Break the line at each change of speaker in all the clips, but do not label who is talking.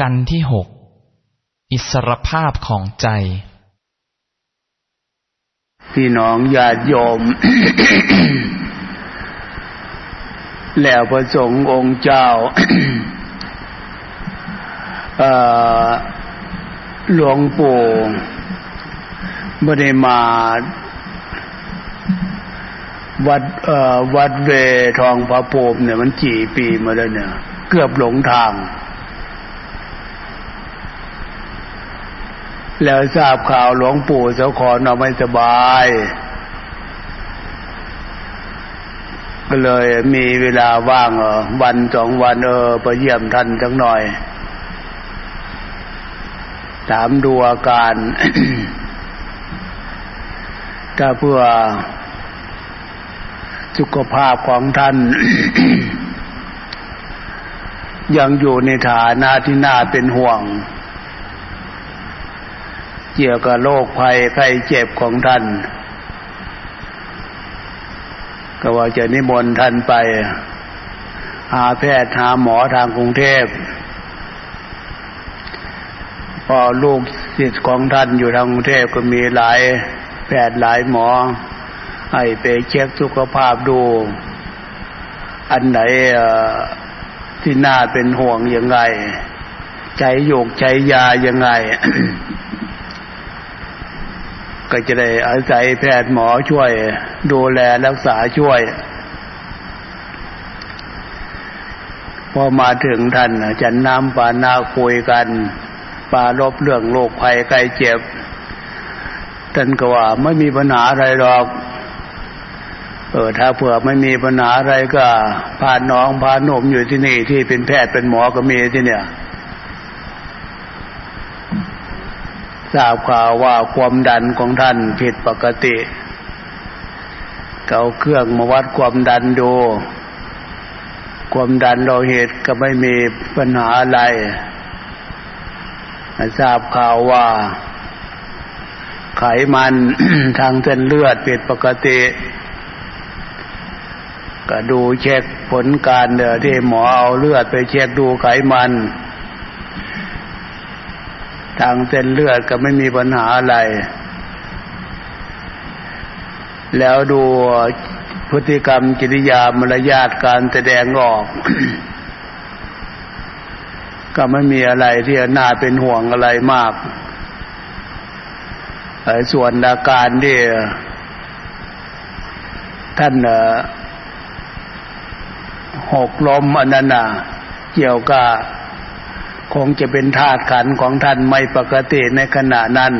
กันที่หกอิสรภาพของใจ
พี่น้องญาติโยม แล้วพระสงฆ์องค์เจ้าหลวงปู่ไม่ได้มาวัดวัดเวทองพระโพมเนี่ยมันกี่ปีมาแล้วเนี่ย เกือบหลงทาง แล้วทราบข่าวหลวงปู่เจ้าขอนอนไม่สบาย ก็เลยมีเวลาว่างเออวันสองวันเออไปเยี่ยมท่านจังหน่อย ถามดูอาการ ถ้าเพื่อสุขภาพของท่าน ยังอยู่ในฐานะที่น่าเป็นห่วง เกี่ยวกับโรคภัยไข้เจ็บของท่าน ก็ว่าจะนิมนต์ท่านไป หาแพทย์หาหมอทางกรุงเทพพอลูกศิษย์ของท่านอยู่ทางกรุงเทพก็มีหลายแพทย์หลายหมอ ให้ไปเช็คสุขภาพดู อันไหนที่น่าเป็นห่วงยังไง ใจโยกใจยายังไง ก็จะได้อาศัยแพทย์หมอช่วย ดูแลรักษาช่วย พอมาถึงท่านจันน้ำปานาคุยกัน ปาลบเรื่องโรคภัยไข้เจ็บท่านก็ว่าไม่มีปัญหาอะไรหรอก เออถ้าเผื่อไม่มีปัญหาอะไรก็พาน้องพาหนุ่มอยู่ที่นี่ที่เป็นแพทย์เป็นหมอก็มีที่เนี่ย ทราบข่าวว่าความดันของท่านผิดปกติเกาเครื่องมาวัดความดันดู ความดันโลหิตก็ไม่มีปัญหาอะไรทราบข่าวว่า ไขมันทางเส้นเลือดผิดปกติ ก็ดูเช็คผลการเดที่หมอเอาเลือดไปเช็คดูไขมัน ทางเส้นเลือดก็ไม่มีปัญหาอะไร แล้วดูพฤติกรรมกิริยามารยาทการแสดงออก ก็ไม่มีอะไรที่น่าเป็นห่วงอะไรมากส่วนอาการที่ท่านหกลมอนนั้นน่ะเกี่ยวกับ คงจะเป็นธาตุขันของท่านไม่ปกติในขณะนั้น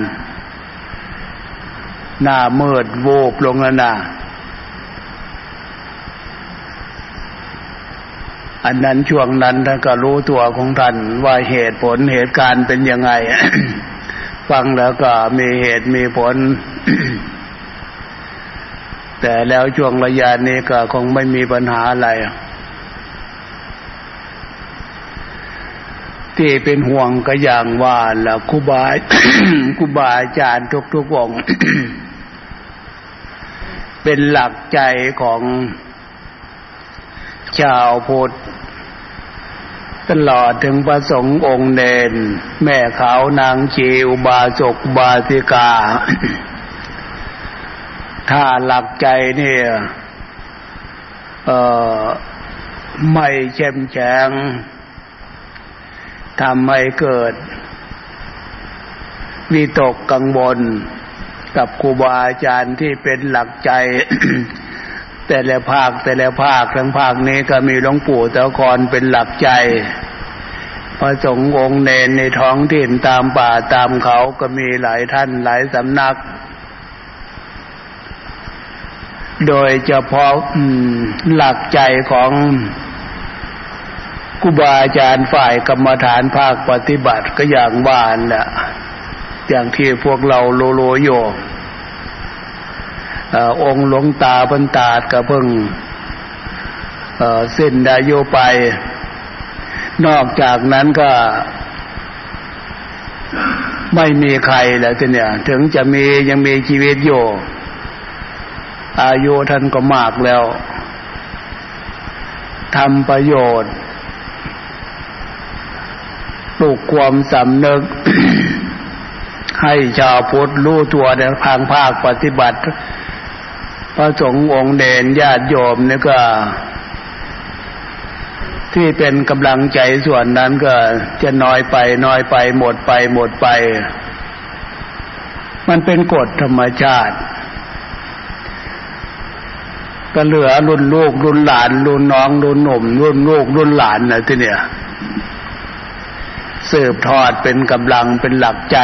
หน้าเมืดโวบลงแล้วนะอันนั้นช่วงนั้นท่านก็รู้ตัวของท่านว่าเหตุผลเหตุการณ์เป็นยังไง ฟังแล้วก็มีเหตุมีผล แต่แล้วช่วงระยะนี้ก็คงไม่มีปัญหาอะไร ที่เป็นห่วงก็อย่างว่าล้วครูบาครูบาอาจารย์ทุกทุกองเป็นหลักใจของชาวพุทธตลอดถึงพระสงฆ์องค์เนนแม่ขาวนางชีอุบาสกบาสิกา ถ้าหลักใจเนี่ย เอ่อ ไม่เข้มแข็ง ทำให้เกิด วิตกกังวลกับครูบาอาจารย์ที่เป็นหลักใจ แต่ละภาคแต่ละภาคทั้งภาคนี้ก็มีหลวงปู่เจ้ากรเป็นหลักใจพระสงฆ์องค์เนนในท้องถิ่นตามป่าตามเขาก็มีหลายท่านหลายสำนัก โดยเฉพาะหลักใจของ ครูบาอาจารย์ฝ่ายกรรมฐานภาคปฏิบัติก็อย่างบ้านแหละอย่างที่พวกเราโลโลโยองค์หลวงตาพันตาดกระเพิ่งเส้นดายโยไป นอกจากนั้นก็ ไม่มีใครแล้วทีเนี่ย ถึงจะมียังมีชีวิตอยู่ อายุท่านก็มากแล้วทำประโยชน์ ปลูกความสำนึก ให้ชาวพุทธรู้ตัวในทางภาคปฏิบัติ พระสงฆ์องค์เดนญาติโยมนี่ก็ ที่เป็นกำลังใจส่วนนั้นก็จะน้อยไปน้อยไป หมดไปหมดไป มันเป็นกฎธรรมชาติก็เหลือรุ่นลูกรุ่นหลานรุ่นน้องรุ่นหนุ่มรุ่นลูกรุ่นหลานนะที่เนี่ย สืบทอดเป็นกำลังเป็นหลักใจ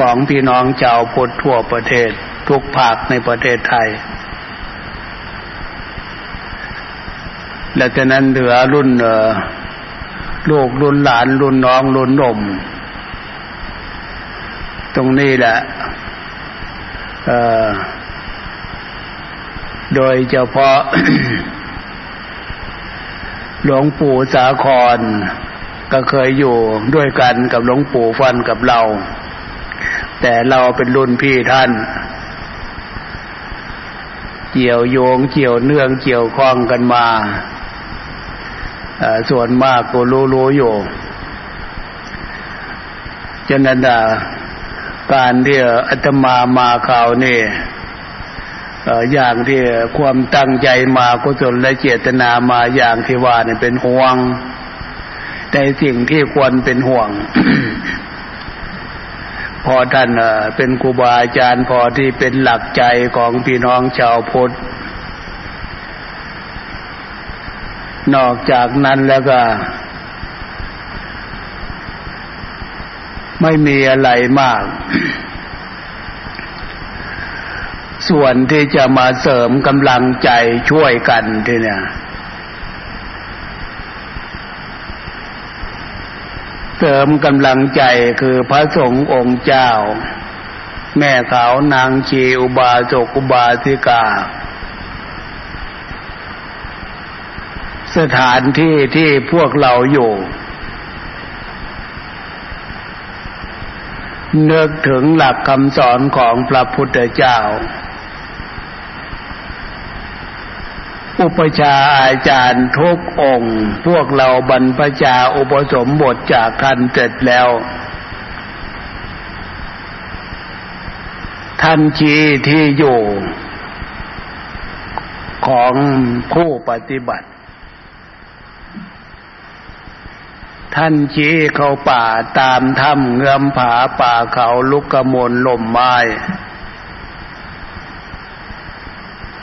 ของพี่น้องชาวพุทธทั่วประเทศทุกภาคในประเทศไทย และฉะนั้นเหลือรุ่นเออลูกรุ่นหลานรุ่นน้องรุ่นนม ตรงนี้แหละโดยเฉพาะหลวงปู่สาคร ก็เคยอยู่ด้วยกันกับหลวงปู่ฟันกับเรา แต่เราเป็นรุ่นพี่ท่าน เกี่ยวโยงเกี่ยวเนื่องเกี่ยวข้องกันมาส่วนมากก็รู้รู้อยู่ฉะนั้นการที่อาตมามาข่าวนี่อย่างที่ความตั้งใจมากุศลและเจตนามาอย่างที่ว่าเนี่ยเป็นห่วง ในสิ่งที่ควรเป็นห่วง พอท่านเป็นครูบาอาจารย์พอที่เป็นหลักใจของพี่น้องชาวพุทธนอกจากนั้นแล้วก็ ไม่มีอะไรมาก ส่วนที่จะมาเสริมกำลังใจช่วยกันที่เนี่ย เสริมกำลังใจคือพระสงฆ์องค์เจ้า แม่ขาวนางชีอุบาสกอุบาสิกา สถานที่ที่พวกเราอยู่นึกถึงหลักคำสอนของพระพุทธเจ้า อุปชาอาจารย์ทุกองค์ พวกเราบรรพชาอุปสมบทจากกันเสร็จแล้ว ทันทีที่อยู่ของผู้ปฏิบัติ ท่านชี้เข้าป่าตามถ้ำเงือมผาป่าเขาลุกกระมลลมไม้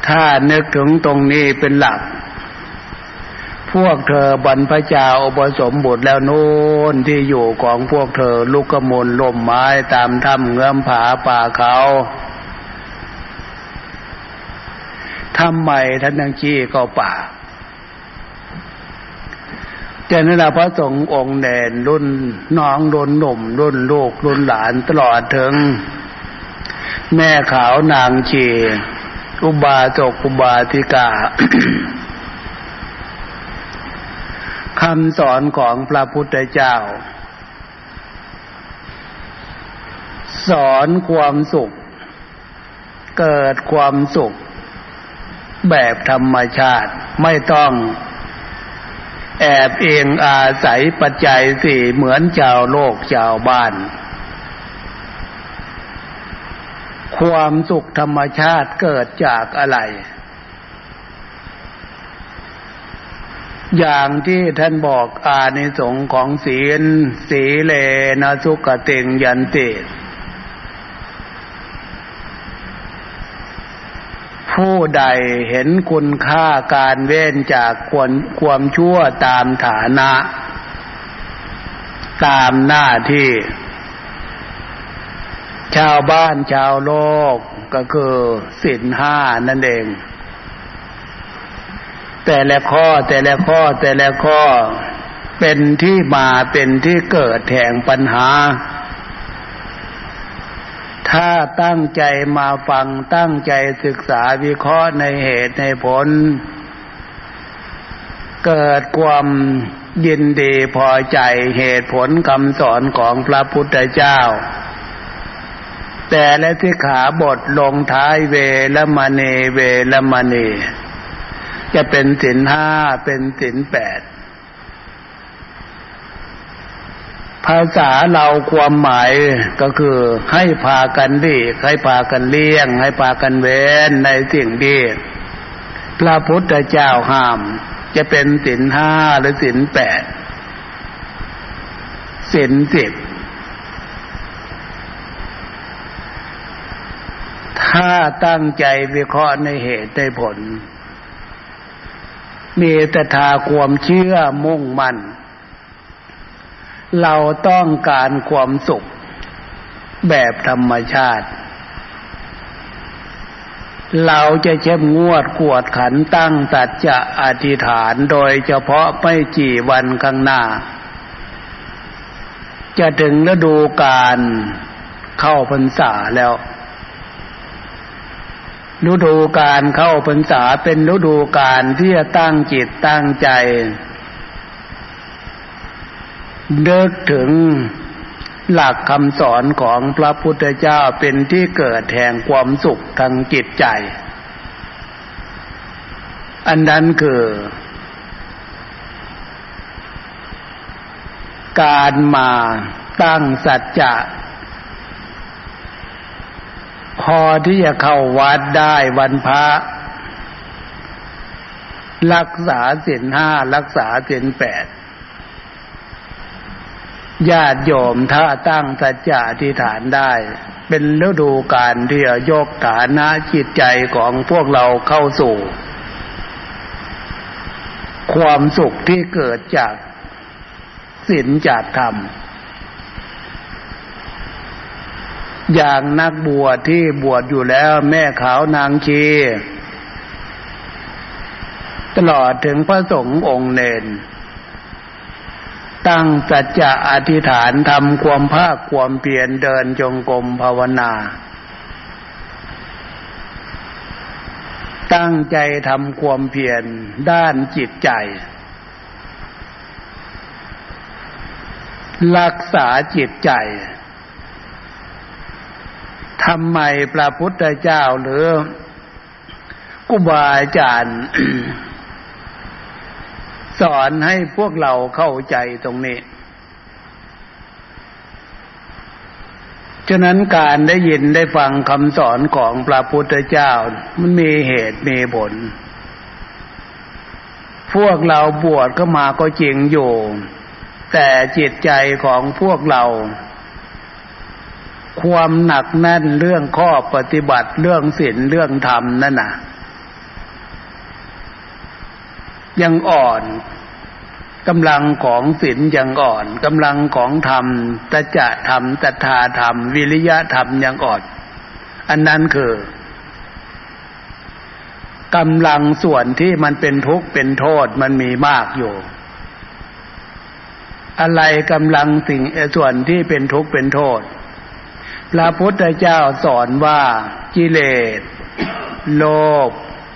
ถ้านึกถึงตรงนี้เป็นหลัก พวกเธอบรรพชาอุปสมบทแล้วโน้นที่อยู่ของพวกเธอลูกกมลลมไม้ตามถ้ำเงื้อมผาป่าเขาทำไมท่านนังชี้ก็ป่าเจนั่นแหละพระสงฆ์องค์แดนรุ่นน้องรุ่นหนุ่ม รุ่นลูกรุ่นหลานตลอดถึง แม่ขาวนางชี อุบาสกอุบาสิกาคำสอนของพระพุทธเจ้า สอนความสุข เกิดความสุข แบบธรรมชาติไม่ต้องแอบเองอาศัยปัจจัยสี่เหมือนชาวโลกชาวบ้าน ความสุขธรรมชาติเกิดจากอะไร อย่างที่ท่านบอกอานิสงส์ของศีล สีเลนะสุกติงยันติผู้ใดเห็นคุณค่าการเว้นจากควความชั่วตามฐานะ ตามหน้าที่ ชาวบ้านชาวโลกก็คือสินห้านั่นเอง แต่ละข้อแต่ละข้อแต่ละข้อเป็นที่มาเป็นที่เกิดแห่งปัญหา ถ้าตั้งใจมาฟังตั้งใจศึกษาวิเคราะห์ในเหตุในผล เกิดความยินดีพอใจเหตุผลคำสอนของพระพุทธเจ้า แต่และที่ขาบทลงท้ายเวลมณีเวลมณีจะเป็นสินห้าเป็นสินแปดภาษาเราความหมายก็คือให้พากันดีให้พากันเลี้ยง ให้พากันเว้นในสิ่งดีพระพุทธเจ้าห้าม จะเป็นศีลห้าหรือศีลแปดศีลสิบ ถ้าตั้งใจวิเคราะห์ในเหตุในผล มีแต่ทาความเชื่อมุ่งมั่น เราต้องการความสุขแบบธรรมชาติ เราจะเข้มงวดกวดขันตั้งสัจจะอธิษฐานโดยเฉพาะไม่กี่วันข้างหน้า จะถึงฤดูการเข้าพรรษาแล้ว ฤดูการเข้าพรรษาเป็นฤดูการที่จะตั้งจิตตั้งใจเดิกถึงหลักคำสอนของพระพุทธเจ้าเป็นที่เกิดแห่งความสุขทางจิตใจ อันนั้นคือ การมาตั้งสัจจะ พอที่จะเข้าวัดได้วันพระรักษาศีลห้ารักษาศีลแปดญาติโยมถ้าตั้งสัจจะอธิฐานได้ เป็นฤดูการที่จะยกฐานะจิตใจของพวกเราเข้าสู่ ความสุขที่เกิดจากศีลจากธรรม อย่างนักบวชที่บวชอยู่แล้วแม่ขาวนางชีตลอดถึงพระสงฆ์องค์เนน ตั้งสัจจะอธิษฐานทำความภาคความเปลี่ยนเดินจงกรมภาวนา ตั้งใจทำความเพียรด้านจิตใจ รักษาจิตใจ ทำไมพระพุทธเจ้าหรือกุบาอาจารย์สอนให้พวกเราเข้าใจตรงนี้ ฉะนั้นการได้ยินได้ฟังคำสอนของพระพุทธเจ้า มันมีเหตุมีผล พวกเราบวชก็มาก็จริงอยู่ แต่จิตใจของพวกเรา ความหนักแน่นเรื่องข้อปฏิบัติเรื่องศีลเรื่องธรรมนั่นน่ะยังอ่อนกำลังของศีลยังอ่อนกำลังของธรรมตจะธรรมตถาธรรม วิริยะธรรมยังอ่อน อันนั้นคือกำลังส่วนที่มันเป็นทุกข์เป็นโทษมันมีมากอยู่ อะไรกำลังสิ่งส่วนที่เป็นทุกข์เป็นโทษ พระพุทธเจ้าสอนว่ากิเลส โลภ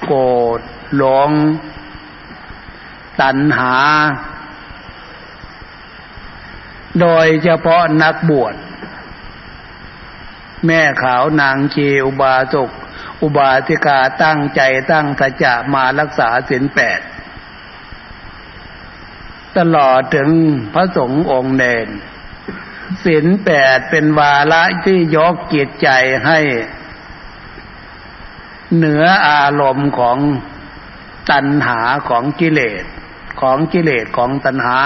โกรธหลง ตัณหา โดยเฉพาะนักบวช แม่ขาวนางชีอุบาสกอุบาสิกาตั้งใจตั้งสัจจะมารักษาศีลแปด ตลอดถึงพระสงฆ์องค์เนน ศีลแปดเป็นวาระที่ยกจิตใจให้ เหนืออารมณ์ของตัณหาของกิเลสของกิเลสของตัณหา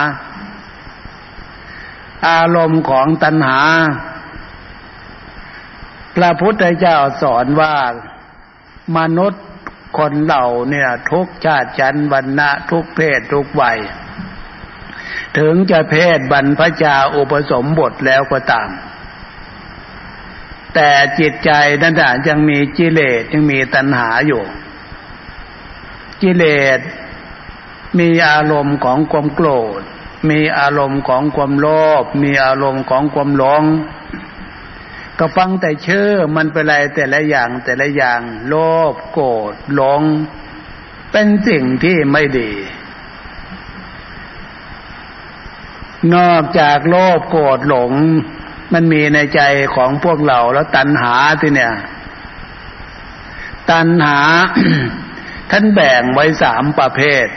อารมณ์ของตัณหา พระพุทธเจ้าสอนว่ามนุษย์คนเหล่าเนี่ย ทุกชาติชั้นวรรณะทุกเพศทุกวัย ถึงจะเพศบรรพชาอุปสมบทแล้วก็ตาม แต่จิตใจนั่นยังมีกิเลสยังมีตัณหาอยู่ กิเลสมีอารมณ์ของความโกรธ มีอารมณ์ของความโลภมีอารมณ์ของความหลงก็ฟังแต่เชื่อมันเป็นอะไรแต่ละอย่างแต่ละอย่าง โลภโกรธหลง เป็นสิ่งที่ไม่ดี นอกจากโลภโกรธหลง มันมีในใจของพวกเราแล้วตัณหาที่เนี่ย ตัณหา ท่านแบ่งไว้สามประเภท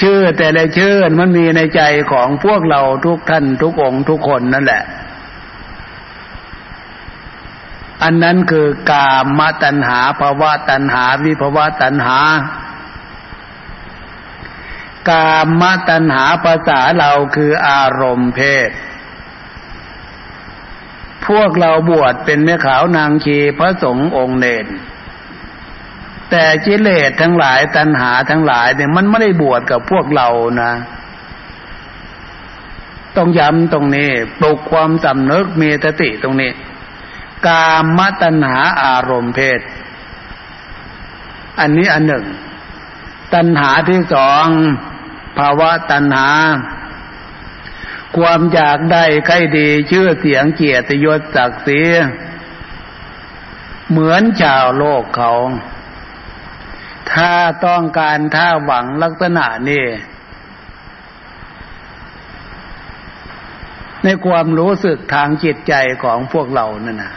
ชื่อแต่ละชื่อมันมีในใจของพวกเราทุกท่านทุกองค์ทุกคนนั่นแหละ อันนั้นคือกามตัณหาภาวะตัณหา วิภาวะตัณหา กามตัณหาภาษาเราคืออารมณ์เพศ พวกเราบวชเป็นแม่ขาวนางชีพระสงฆ์องค์เนรแต่กิเลสทั้งหลายตัณหาทั้งหลายเนี่ยมันไม่ได้บวชกับพวกเรานะ ต้องย้ำตรงนี้ปลุกความสำนึกเมีสติตรงนี้ กามตัณหาอารมณ์เพศ อันนี้อันหนึ่ง ตัณหาที่สอง ภาวะตัณหา ความอยากได้ใครดี ชื่อเสียงเกียรติยศศักดิ์ศรีเหมือนชาวโลกเขา ถ้าต้องการถ้าหวังลักษณะนี้ในความรู้สึกทางจิตใจของพวกเรานั่นนะ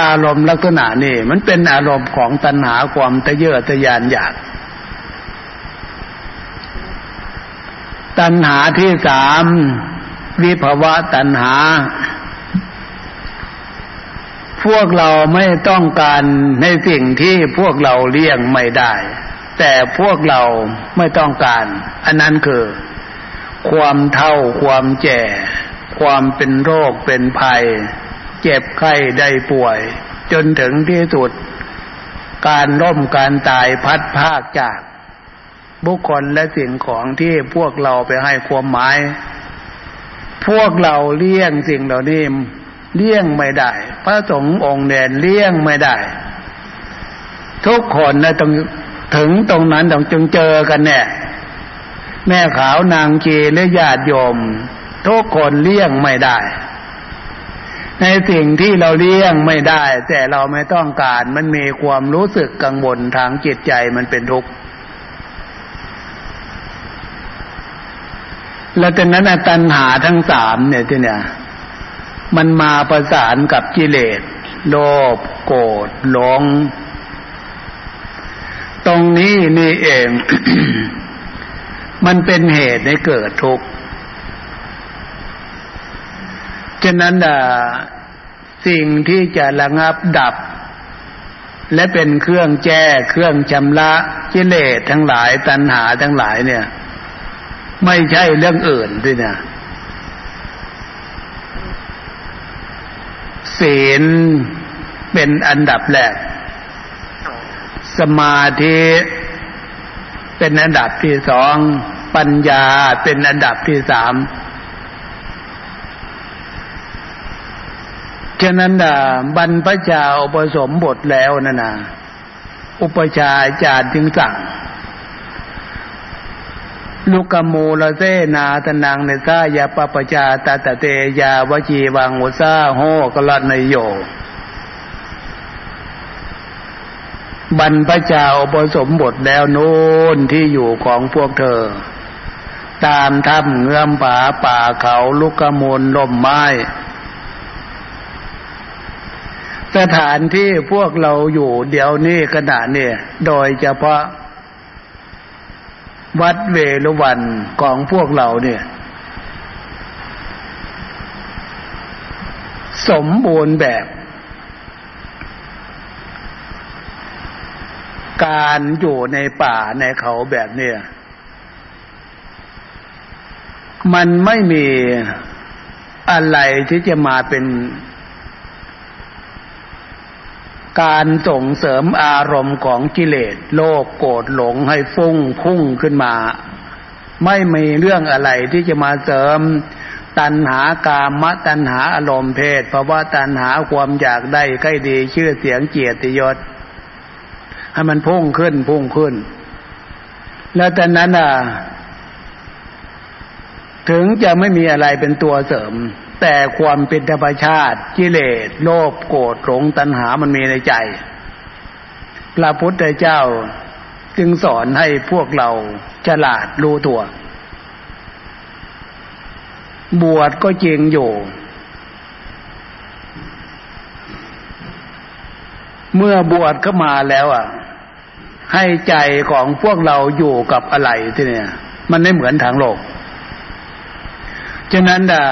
อารมณ์ลักษณะนี้มันเป็นอารมณ์ของตัณหาความทะเยอทะยานอยาก ตัณหาที่สามวิภาวะตัณหา พวกเราไม่ต้องการในสิ่งที่พวกเราเลี่ยงไม่ได้ แต่พวกเราไม่ต้องการ อันนั้นคือ ความเท่าความแก่ความเป็นโรคเป็นภัย เจ็บไข้ได้ป่วย จนถึงที่สุด การล่มการตายพัดภาคจาก บุคคลและสิ่งของที่พวกเราไปให้ความหมาย พวกเราเลี่ยงสิ่งเหล่านี้เลี่ยงไม่ได้ พระสงฆ์องค์เด่นเลี่ยงไม่ได้ ทุกคนนะต้องถึงตรงนั้นต้องจึงเจอกันเนี่ยแม่ขาวนางเกและญาติโยม ทุกคนเลี่ยงไม่ได้ ในสิ่งที่เราเลี่ยงไม่ได้ แต่เราไม่ต้องการมันมีความรู้สึกกังวลทางจิตใจมันเป็นทุกข์ แล้วจากนั้นตัณหาทั้งสามเนี่ยที่เนี่ย มันมาประสานกับกิเลส โลภโกรธหลง ตรงนี้นี่เอง มันเป็นเหตุให้เกิดทุกข์ฉะนั้นสิ่งที่จะระงับดับ และเป็นเครื่องแก้เครื่องชำระกิเลสทั้งหลายตัณหาทั้งหลายเนี่ย ไม่ใช่เรื่องอื่นด้วยนี่ยศีลเป็นอันดับแรก สมาธิเป็นอันดับที่สอง ปัญญาเป็นอันดับที่สามฉะนั้นบรรพชาอุปสมบทแล้วนั่นะอุปชาอาจารย์จึงสั่ง ลุกโมละเซนาตนังเนซายาปปจาตาตเตยาวจีวังอุซาโหกลันโยบรรพเจ้าบสมบทแล้วโน้นที่อยู่ของพวกเธอ ตามถ้ำเงื่อมผาป่าเขาลุกมลล่มไม้สถานที่พวกเราอยู่เดี๋ยวนี้ขณะเนี่ยโดยเฉพาะ วัดเวรุวันของพวกเราเนี่ย สมบูรณ์แบบ การอยู่ในป่าในเขาแบบเนี้ยมันไม่มีอะไรที่จะมาเป็น การส่งเสริมอารมณ์ของกิเลสโลภโกรธหลงให้ฟุ้งพุ่งขึ้นมา ไม่มีเรื่องอะไรที่จะมาเสริมตัณหากามตัณหาอารมณ์เพศเพราะว่าตัณหาความอยากได้ใกล้ดีชื่อเสียงเกียรติยศให้มันพุ่งขึ้นพุ่งขึ้น แล้วแต่นั้นอะ ถึงจะไม่มีอะไรเป็นตัวเสริม แต่ความเป็นธรรมชาติกิเลสโลภโกรธหลงตัณหามันมีในใจ พระพุทธเจ้าจึงสอนให้พวกเราฉลาดรู้ตัว บวชก็จริงอยู่ เมื่อบวชเข้ามาแล้วอะ ให้ใจของพวกเราอยู่กับอะไรที่เนี่ย มันไม่เหมือนทางโลก ฉะนั้นด่า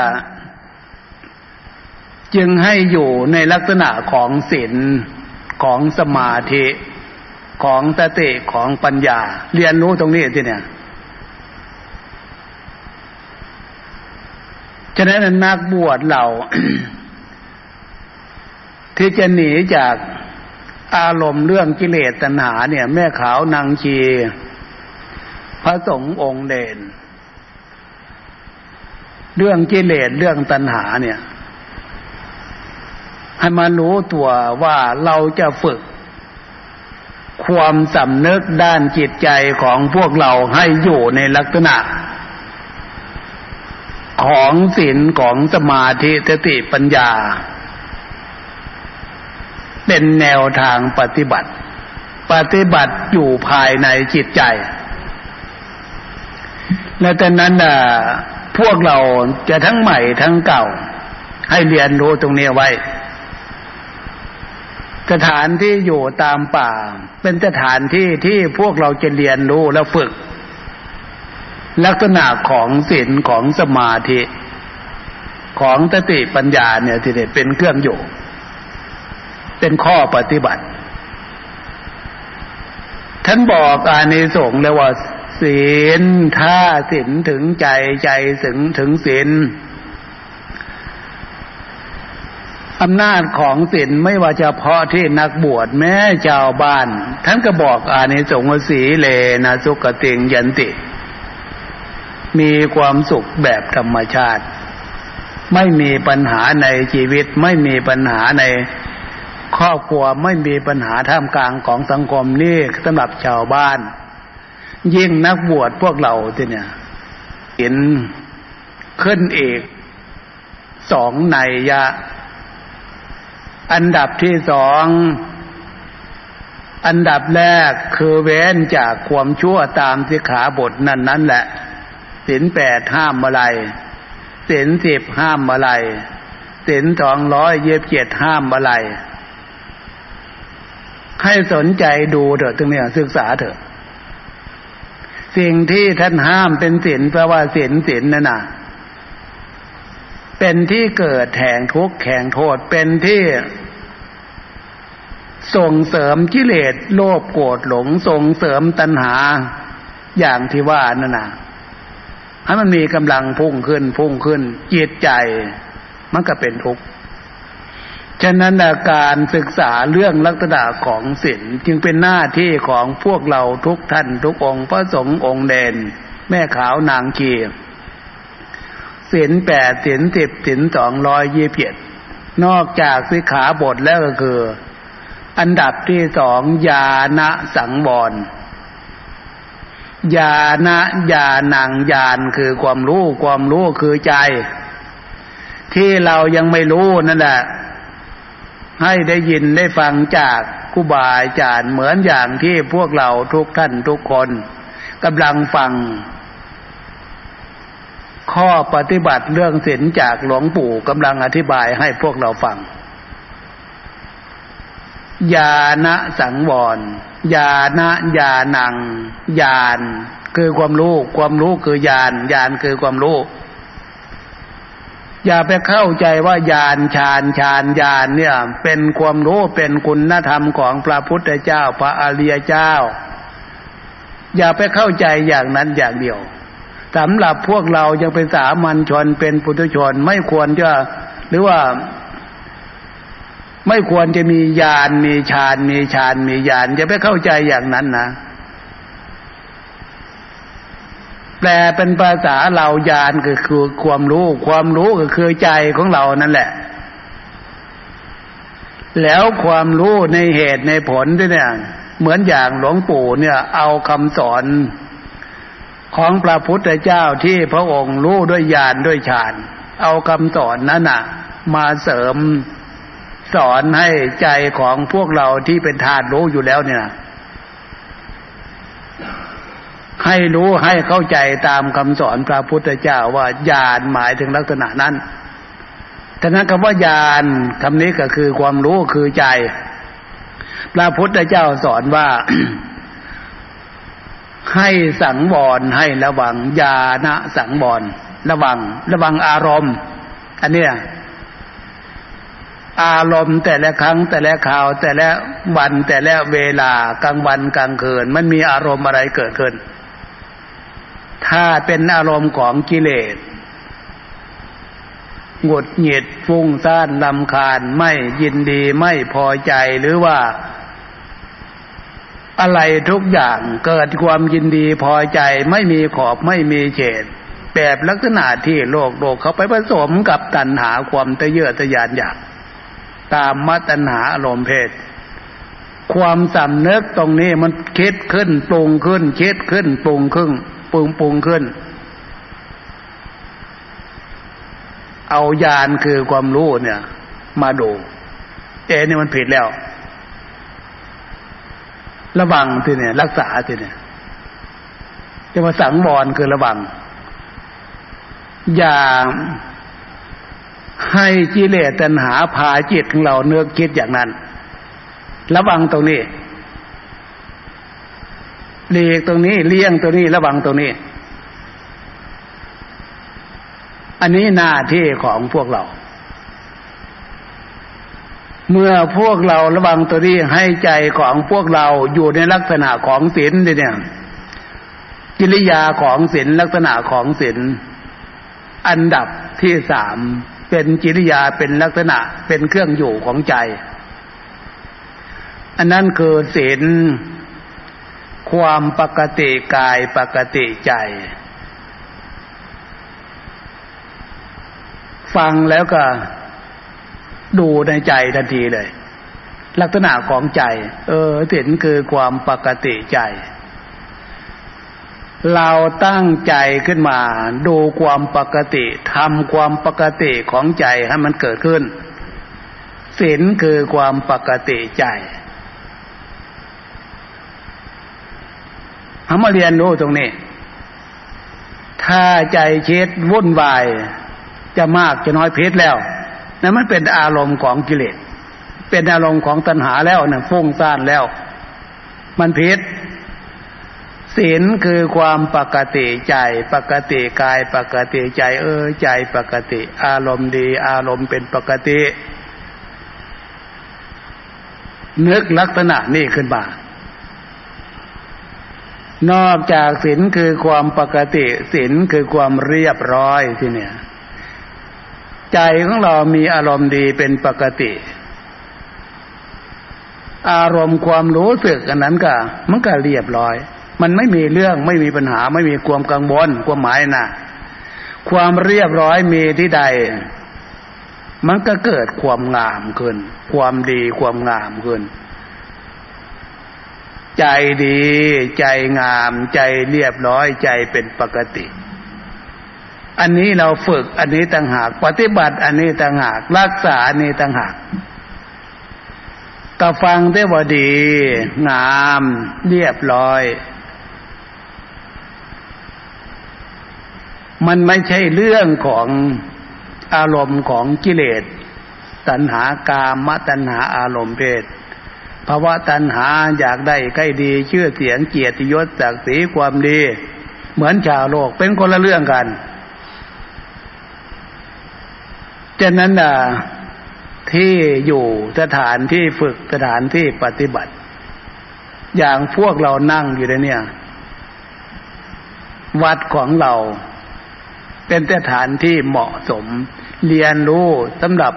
จึงให้อยู่ในลักษณะของศีลของสมาธิของสติของปัญญา เรียนรู้ตรงนี้ที่เนี่ยฉะนั้นนักบวชเรา ที่จะหนีจากอารมณ์เรื่องกิเลสตัณหาเนี่ย แม่ขาวนางชี พระสงฆ์องค์เด่น เรื่องกิเลสเรื่องตัณหาเนี่ย ให้มารู้ตัวว่าเราจะฝึก ความสำนึกด้านจิตใจของพวกเราให้อยู่ในลักษณะ ของศีลของสมาธิสติปัญญา เป็นแนวทางปฏิบัติ ปฏิบัติอยู่ภายในจิตใจ และแต่นั้นพวกเราจะทั้งใหม่ทั้งเก่า ให้เรียนรู้ตรงนี้ไว้ สถานที่อยู่ตามป่า เป็นสถานที่ที่พวกเราจะเรียนรู้และฝึก ลักษณะของศีลของสมาธิของสติปัญญาเนี่ยที่เป็นเครื่องอยู่ เป็นข้อปฏิบัติ ท่านบอกอานิสงส์เลยว่าศีลถ้าศีลถึงใจใจถึงถึงศีล อำนาจของศีลไม่ว่าจะเพาะที่นักบวชแม้ชาวบ้าน ท่านก็บอกอานิสงส์สีเลนะสุกติงยันติ มีความสุขแบบธรรมชาติ ไม่มีปัญหาในชีวิต ไม่มีปัญหาในครอบครัวไม่มีปัญหาท่ามกลางของสังคมนี่สำหรับชาวบ้าน ยิ่งนักบวชพวกเราทีเนี่ยเห็นขึ้นอีกสองในยะ อันดับที่สอง อันดับแรกคือเว้นจากความชั่วตามสิขาบทนั่นนั่นแหละสินแปดห้ามอะไรสินสิบห้ามอะไรสินสองร้อยเย็บเจ็ดห้ามอะไร ให้สนใจดูเถอะตรงนี้ศึกษาเถอะ สิ่งที่ท่านห้ามเป็นศีลแปลว่าศีลศีลนั่นน่ะ เป็นที่เกิดแห่งทุกข์แห่งโทษเป็นที่ ส่งเสริมกิเลสโลภโกรธหลงส่งเสริมตัณหา อย่างที่ว่านั่นนะให้มันมีกำลังพุ่งขึ้น พุ่งขึ้นจิตใจ มันก็เป็นทุกข์ฉะนั้นการศึกษาเรื่องลักษณะของศีลจึงเป็นหน้าที่ของพวกเราทุกท่านทุกองค์พระสงฆ์องค์เด่นแม่ขาวนางเกียร ศีลแปดศีลสิบศีลสองร้อยยี่เพียดนอกจากสิขาบทแล้วก็คือ อันดับที่สองยาณสังวรยาณยานังยานคือความรู้ความรู้คือใจ ที่เรายังไม่รู้นั่นแหละ ให้ได้ยินได้ฟังจากครูบาอาจารย์เหมือนอย่างที่พวกเราทุกท่านทุกคนกำลังฟัง ข้อปฏิบัติเรื่องศีลจากหลวงปู่กำลังอธิบายให้พวกเราฟัง ญาณสังวร ญาณญาณัง ญาณคือความรู้ ความรู้คือญาณ ญาณคือความรู้ อย่าไปเข้าใจว่ายานฌานฌานญาณเนี่ย เป็นความรู้เป็นคุณธรรมของพระพุทธเจ้าพระอริยเจ้า อย่าไปเข้าใจอย่างนั้นอย่างเดียว สำหรับพวกเรายังเป็นสามัญชนเป็นปุถุชนไม่ควรจะหรือว่าไม่ควรจะมีญาณมีฌานมีฌานมีญาณอย่าไปเข้าใจอย่างนั้นนะ แปลเป็นภาษาเรายานก็คือความรู้ ความรู้ก็คือใจของเรานั่นแหละ แล้วความรู้ในเหตุในผลที่เนี่ย เหมือนอย่างหลวงปู่เนี่ย เอาคำสอน ของพระพุทธเจ้าที่พระองค์รู้ด้วยญาณด้วยฌานเอาคำสอนนั้นน่ะมาเสริมสอนให้ใจของพวกเราที่เป็นธาตุรู้อยู่แล้วเนี่ย ให้รู้ให้เข้าใจตามคำสอนพระพุทธเจ้าว่าญาณหมายถึงลักษณะนั้นท่านั้นคำว่าญาณคำนี้ก็คือความรู้คือใจ พระพุทธเจ้าสอนว่า ให้สังวรให้ระวังยาณสังวรระวัง ระวังอารมณ์ อันเนี้ยอารมณ์แต่ละครั้งแต่ละคราวแต่ละวันแต่ละเวลากลางวันกลางคืน มันมีอารมณ์อะไรเกิดขึ้น ถ้าเป็นอารมณ์ของกิเลสหงุดหงิดฟุ้งซ่านลำคาญไม่ยินดีไม่พอใจหรือว่า อะไรทุกอย่างเกิดความยินดีพอใจไม่มีขอบไม่มีเฉดแบบลักษณะที่โลกโลกเขาไปผสมกับตัณหาความตะเยอทะยานอยากตามมัตัณหาอารมณ์เพศ ความสำนึกตรงนี้มันคิดขึ้นปรุงขึ้นคิดขึ้นปรุงขึ้นปรุงปรุงขึ้น เอายานคือความรู้เนี่ย มาดูเอ๋นี่มันผิดแล้ว ระวังทีเนี่ย รักษาทีเนี่ยจะมาสังวรคือระวัง อย่าให้กิเลสตัณหาพาจิตของเราเนื้อคิดอย่างนั้น ระวังตรงนี้เลีกตรงนี้เลี่ยงตรงนี้ ระวังตรงนี้ อันนี้หน้าที่ของพวกเรา เมื่อพวกเราระวังตัวนี้ให้ใจของพวกเราอยู่ในลักษณะของศีลเนี่ยกิริยาของศีลลักษณะของศีลอันดับที่สามเป็นจิริยาเป็นลักษณะเป็นเครื่องอยู่ของใจ อันนั้นคือศีลความปกติกายปกติใจ ฟังแล้วก็ ดูในใจทันทีเลย ลักษณะของใจ เออศีลคือความปกติใจ เราตั้งใจขึ้นมา ดูความปกติทำความปกติของใจให้มันเกิดขึ้นศีลคือความปกติใจทำมาเรียนรู้ตรงนี้ ถ้าใจเคิดวุ่นวาย จะมากจะน้อยเพชรแล้ว นั่นมันเป็นอารมณ์ของกิเลส เป็นอารมณ์ของตัณหาแล้วนะ่ะฟุ้งซ่านแล้ว มันเพชรศีลคือความปกติใจ ปกติกาย ปกติใจ เออ ใจปกติ อารมณ์ดี อารมณ์เป็นปกติ นึกลักษณะนี้ขึ้นมานอกจากศีลคือความปกติศีลคือความเรียบร้อยที่เนี่ย ใจของเรามีอารมณ์ดีเป็นปกติ อารมณ์ความรู้สึกอันนั้นก็มันก็เรียบร้อย มันไม่มีเรื่องไม่มีปัญหาไม่มีความกังวลความหมายนะความเรียบร้อยมีที่ใด มันก็เกิดความงามขึ้น ความดีความงามขึ้น ใจดี ใจงาม ใจเรียบร้อยใจเป็นปกติ อันนี้เราฝึกอันนี้ต่างหาก ปฏิบัติอันนี้ต่างหาก รักษาอันนี้ต่างหากก็ฟังได้ว่าดี งาม เรียบร้อย มันไม่ใช่เรื่องของอารมณ์ของกิเลสตัณหากามตัณหาอารมณ์เพศภาวะตัณหาอยากได้ใกล้ดี ชื่อเสียงเกียรติยศศักดิ์ศรีความดี เหมือนชาวโลกเป็นคนละเรื่องกัน ฉะนั้นน่ะที่อยู่สถานที่ฝึกสถานที่ปฏิบัติ อย่างพวกเรานั่งอยู่ในเนี่ย วัดของเรา เป็นสถานที่เหมาะสม เรียนรู้สำหรับ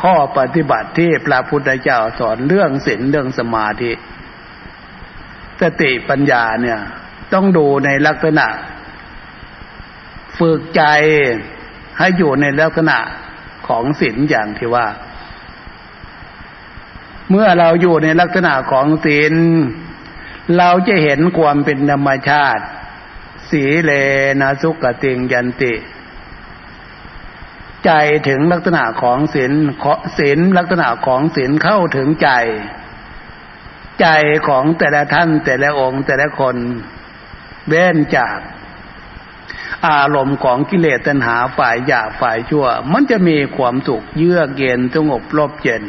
ข้อปฏิบัติที่พระพุทธเจ้าสอนเรื่องศีลเรื่องสมาธิสติปัญญาเนี่ย ต้องดูในลักษณะ ฝึกใจ ให้อยู่ในลักษณะของศีลอย่างที่ว่า เมื่อเราอยู่ในลักษณะของศีลเราจะเห็นความเป็นธรรมชาติ สีเลนะสุกติงยันติ ใจถึงลักษณะของศีลศีลลักษณะของศีลเข้าถึงใจ ใจของแต่ละท่านแต่ละองค์แต่ละคนเว้นจาก อารมณ์ของกิเลสตัณหาฝ่ายหยาฝ่ายชั่ว มันจะมีความสุขเยือกเย็นสงบรบเย็น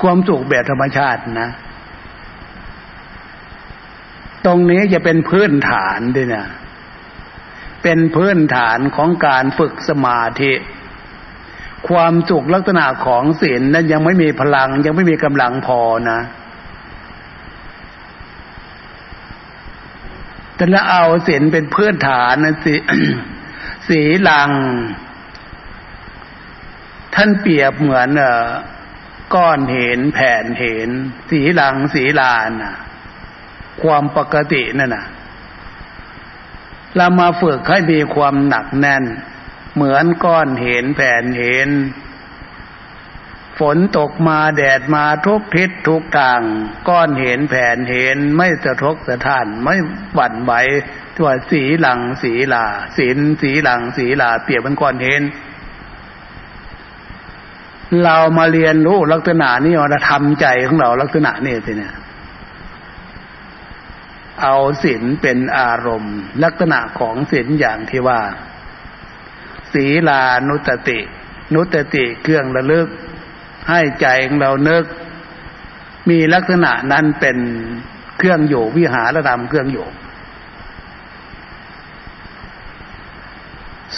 ความสุขแบบธรรมชาตินะ ตรงนี้จะเป็นพื้นฐานด้วยนะเป็นพื้นฐานของการฝึกสมาธิความสุขลักษณะของศีลนั้นยังไม่มีพลังยังไม่มีกำลังพอนะ แต่ละเอาศีลเป็นพื้นฐานนะสิสีลัง ท่านเปรียบเหมือนเอก้อนเห็นแผ่นเห็น สีหลังสีลานนะความปกตินั่นน่ะเรามาฝึกให้มีความหนักแน่น เหมือนก้อนเห็นแผ่นเห็น ฝนตกมาแดดมาทุกทิศทุกทาง ก้อนเห็นแผ่นเห็นไม่สะทกสะท้านไม่หวั่นไหวตัวสีหลังสีลาสีนสีหลังสีลาเปรียบเป็นก้อนเห็น เรามาเรียนรู้ลักษณะนี้เราทำใจของเราลักษณะนี้สิเนี่ยเอาศีลเป็นอารมณ์ ลักษณะของศีลอย่างที่ว่า ศีลานุตติ นุตติเครื่องระลึก ให้ใจของเรานึก มีลักษณะนั้นเป็นเครื่องอยู่วิหารธรรมเครื่องอยู่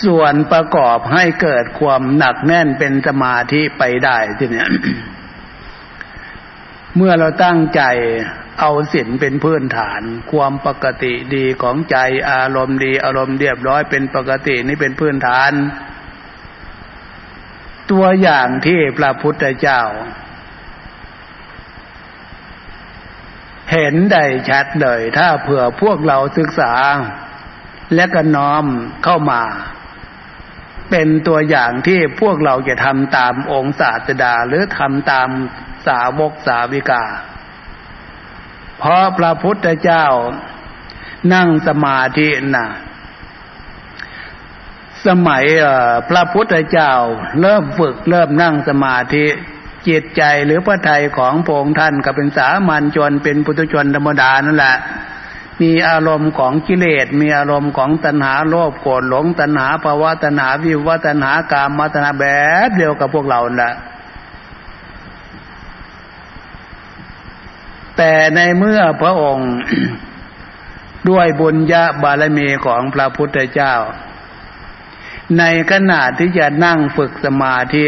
ส่วนประกอบให้เกิดความหนักแน่นเป็นสมาธิไปได้ทีเนี้ยเมื่อเราตั้งใจเอาศีลเป็นพื้นฐาน ความปกติดีของใจอารมณ์ดี อารมณ์เรียบร้อยเป็นปกตินี่เป็นพื้นฐาน ตัวอย่างที่พระพุทธเจ้า เห็นได้ชัดเลย ถ้าเผื่อพวกเราศึกษา และก็น้อมเข้ามา เป็นตัวอย่างที่พวกเราจะทำตามองศาสดาหรือทำตามสาวกสาวิกา เพราะพระพุทธเจ้านั่งสมาธินะ สมัยพระพุทธเจ้า เริ่มฝึกเริ่มนั่งสมาธิจิตใจหรือพระทัยของพระองค์ท่านก็เป็นสามัญชนเป็นปุถุชนธรรมดานั่นแหละ มีอารมณ์ของกิเลสมีอารมณ์ของตัณหาโลภโกรธหลงตัณหาภาวะตัณหาวิวัตัณหากามมาตัณหาแบบเดียวกับพวกเราแหละแต่ในเมื่อพระองค์ด้วยบุญญาบารมีของพระพุทธเจ้า ในขณะที่จะนั่งฝึกสมาธิ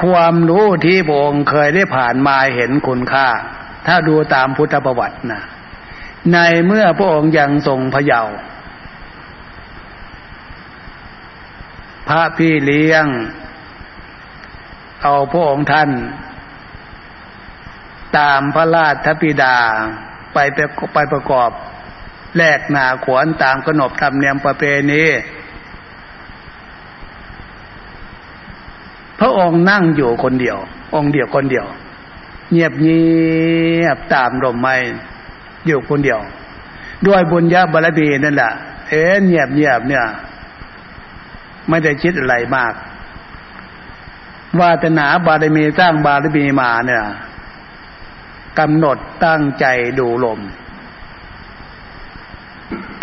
ความรู้ที่พระองค์เคยได้ผ่านมาเห็นคุณค่า ถ้าดูตามพุทธประวัตินะในเมื่อพระองค์ยังทรงพระเยาว์พระพี่เลี้ยง เอาพระองค์ท่าน ตามพระราชบิดาไปไปไปประกอบ แลกหนาขวนตามขนบธรรมเนียมประเพณีพระองค์นั่งอยู่คนเดียว องค์เดียวคนเดียว เงียบเงียบตามลมไม้อยู่คนเดียว ด้วยบุญญาบารมีนั่นแหละเอ๊เงียบเงียบเนี่ย ไม่ได้คิดอะไรมากวาตนาบารมีสร้างบารมีมาเนี่ยกำหนดตั้งใจดูลม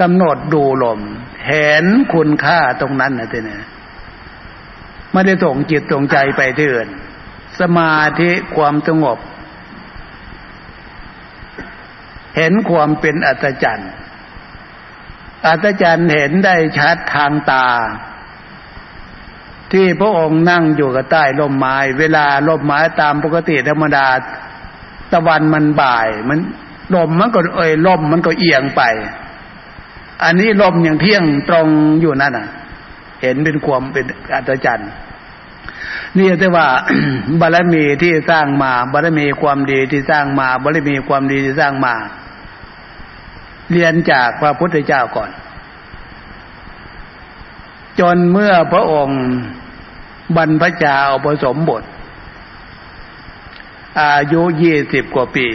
กำหนดดูลม เห็นคุณค่าตรงนั้นนะทีเนี่ยไม่ได้ส่งจิตส่งใจไปที่อื่น สมาธิความสงบ เห็นความเป็นอัตจันทร์อัตจันทร์เห็นได้ชัดทางตา ที่พระองค์นั่งอยู่กับใต้ร่มไม้ เวลาร่มไม้ตามปกติธรรมดาตะวันมันบ่าย มันลมมันก็เอ่ยลมมันก็เอียงไป อันนี้ลมอย่างเที่ยงตรงอยู่นั่นน่ะ เห็นเป็นความเป็นอัศจรรย์นี่แต่ว่าบารมีที่สร้างมาบารมีความดีที่สร้างมาบารมีความดีที่สร้างมา เรียนจากพระพุทธเจ้าก่อน จนเมื่อพระองค์บรรพชาอุปสมบท อายุยี่สิบกว่าปี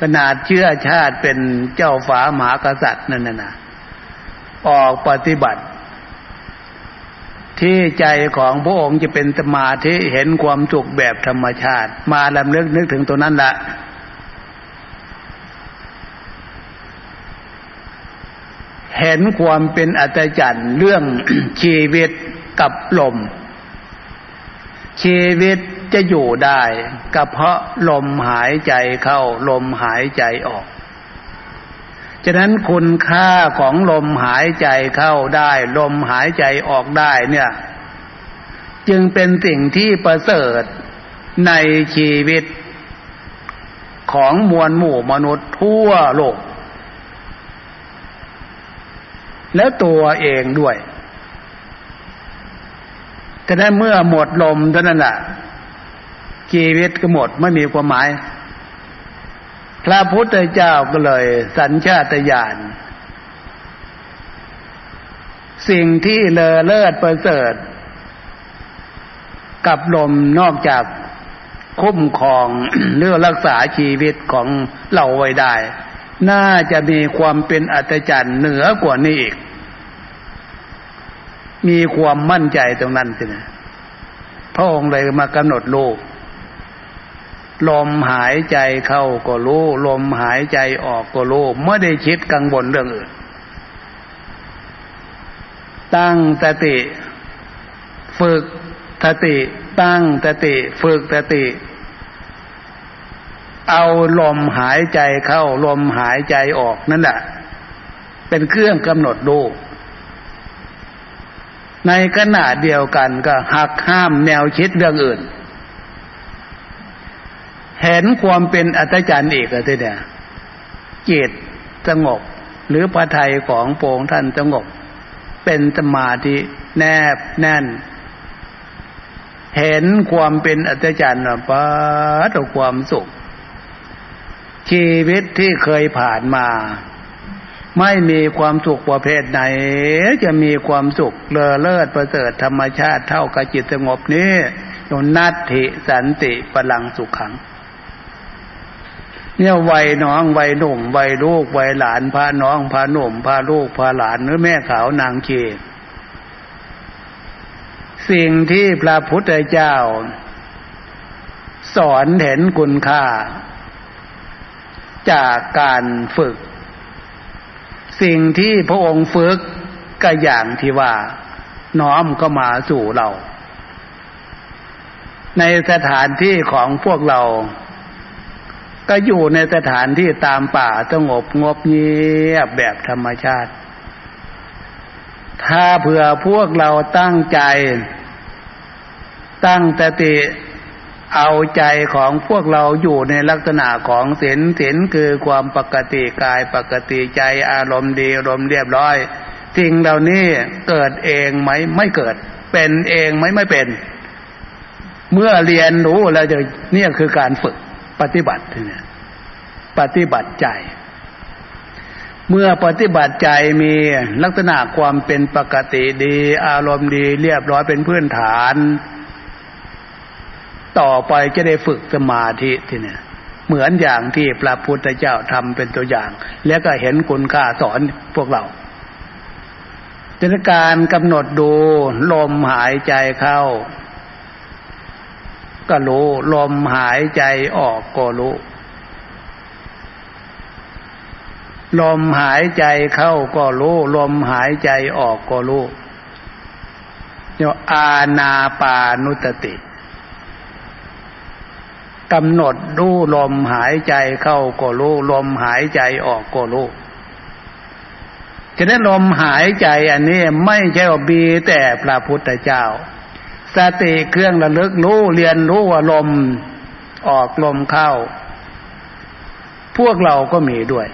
ขนาดเชื่อชาติเป็นเจ้าฝามหากษัตริย์นั่นน่ะออกปฏิบัติ ที่ใจของพระองค์จะเป็นสมาธิเห็นความสุขแบบธรรมชาติ มาลำเลึกนึกถึงตัวนั้นละเห็นความเป็นอัตจันเรื่องชีวิตกับลม ชีวิตจะอยู่ได้ก็เพราะลมหายใจเข้า ลมหายใจออก ฉะนั้นคุณค่าของลมหายใจเข้าได้ ลมหายใจออกได้เนี่ย จึงเป็นสิ่งที่ประเสริฐในชีวิตของมวลหมู่มนุษย์ทั่วโลก แล้วตัวเองด้วย แต่นั้นเมื่อหมดลมเท่านั้นแหละชีวิตก็หมดไม่มีความหมาย พระพุทธเจ้าก็เลย สัญชาตญาณสิ่งที่เลอเลิศประเสริฐ กับลมนอกจากคุ้มครองหรือรักษาชีวิตของเราไว้ได้ น่าจะมีความเป็นอัตจรรย์เหนือกว่านี้อีก มีความมั่นใจตรงนั้นสินะพระองค์เลยมากำหนดลูกลมหายใจเข้าก็รู้ลมหายใจออกก็รู้ไม่ได้คิดกังวลเรื่องอื่น ตั้งสติ ฝึกสติ ตั้งสติ ฝึกสติ เอาลมหายใจเข้า ลมหายใจออกนั่นแหละเป็นเครื่องกำหนดดู ในขณะเดียวกันก็หักห้ามแนวคิดเรื่องอื่น เห็นความเป็นอัตจรรย์อีกแล้วทีเนี่ยจิตสงบ หรือพระไทยของโปงท่านสงบ เป็นสมาธิแนบแน่น เห็นความเป็นอัศจรรย์ป้าต่อความสุข ชีวิตที่เคยผ่านมา ไม่มีความสุขประเภทไหน จะมีความสุขเลอเลิศประเสริฐธรรมชาติเท่ากับจิตสงบนี้ยนัตถิสันติพลังสุขขัง เนี่ยวัยน้องวัยหนุ่มวัยลูกวัยหลานพาน้องพาหนุ่มพาลูกพาหลานหรือแม่ขาวนางเกศสิ่งที่พระพุทธเจ้า สอนเห็นคุณค่า จากการฝึก สิ่งที่พระองค์ฝึกก็อย่างที่ว่า น้อมก็มาสู่เรา ในสถานที่ของพวกเรา ก็อยู่ในสถานที่ตามป่าสงบงบเงียบแบบธรรมชาติ ถ้าเผื่อพวกเราตั้งใจ ตั้งตติ เอาใจของพวกเราอยู่ในลักษณะของศีลศีลคือความปกติกายปกติใจอารมณ์ดีอารมณ์เรียบร้อยสิ่งเหล่านี้เกิดเองไหมไม่เกิด เป็นเองไหมไม่เป็น เมื่อเรียนรู้แล้วจะเนี่ยคือการฝึกปฏิบัติเนี่ยปฏิบัติใจ เมื่อปฏิบัติใจมีลักษณะความเป็นปกติดี อารมณ์ดีเรียบร้อยเป็นพื้นฐาน ต่อไปจะได้ฝึกสมาธิทีเนี่ยเหมือนอย่างที่พระพุทธเจ้าทำเป็นตัวอย่าง แล้วก็เห็นคุณค่าสอนพวกเราจนการกำหนดดูลมหายใจเข้า ก็รู้ลมหายใจออกก็รู้ลมหายใจเข้าก็รู้ลมหายใจออกก็รู้เรียกอาณาปานุตติ กำหนดรู้ลมหายใจเข้าก็รู้ลมหายใจออกก็รู้ฉะนั้นลมหายใจอันนี้ไม่ใช่ว่าบีแต่พระพุทธเจ้า สติเครื่องระลึกรู้เรียนรู้ว่าลมออกลมเข้า พวกเราก็มีด้วย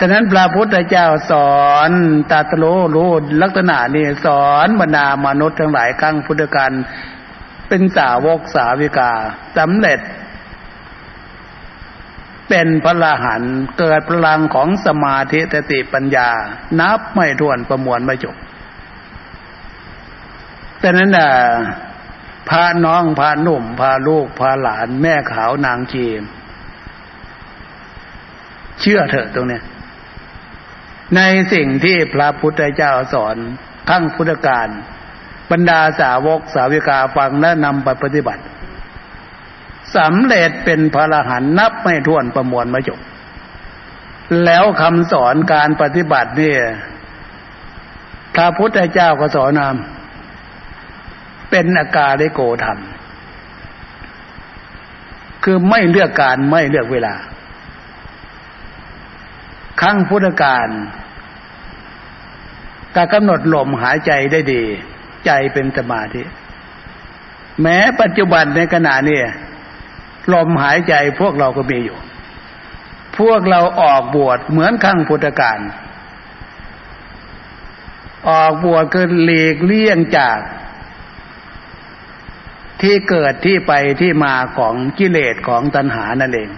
ฉะนั้นพระพุทธเจ้าสอนตาตโลรู้ลักษณะนี้สอนบรรดามนุษย์ทั้งหลายครั้งพุทธการ เป็นสาวกสาวิกาสำเร็จ เป็นพระลหันเกิดพลังของสมาธิสติปัญญา นับไม่ถ้วนประมวลไม่จบแต่นั้นน่ะพาน้องพาหนุ่มพาลูกพาหลาน แม่ขาวนางจีมเชื่อเถอะตรงเนี้ยในสิ่งที่พระพุทธเจ้าสอนทั้งพุทธการ บรรดาสาวกสาวิกาฟังและนำไปปฏิบัติสำเร็จเป็นพระรหันนับไม่ถ้วนประมวลมาจบ แล้วคำสอนการปฏิบัตินี่พระพุทธเจ้าก็สอนนำเป็นอาการได้โกธรรม คือไม่เลือกการไม่เลือกเวลา ครั้งพุทธกาลการกำหนดลมหายใจได้ดี ใจเป็นสมาธิ แม้ปัจจุบันในขณะนี้ลมหายใจพวกเราก็มีอยู่ พวกเราออกบวชเหมือนขั้งพุทธกาลออกบวชคือหลีกเลี่ยงจาก ที่เกิดที่ไปที่มาของกิเลสของตัณหานั่นเอง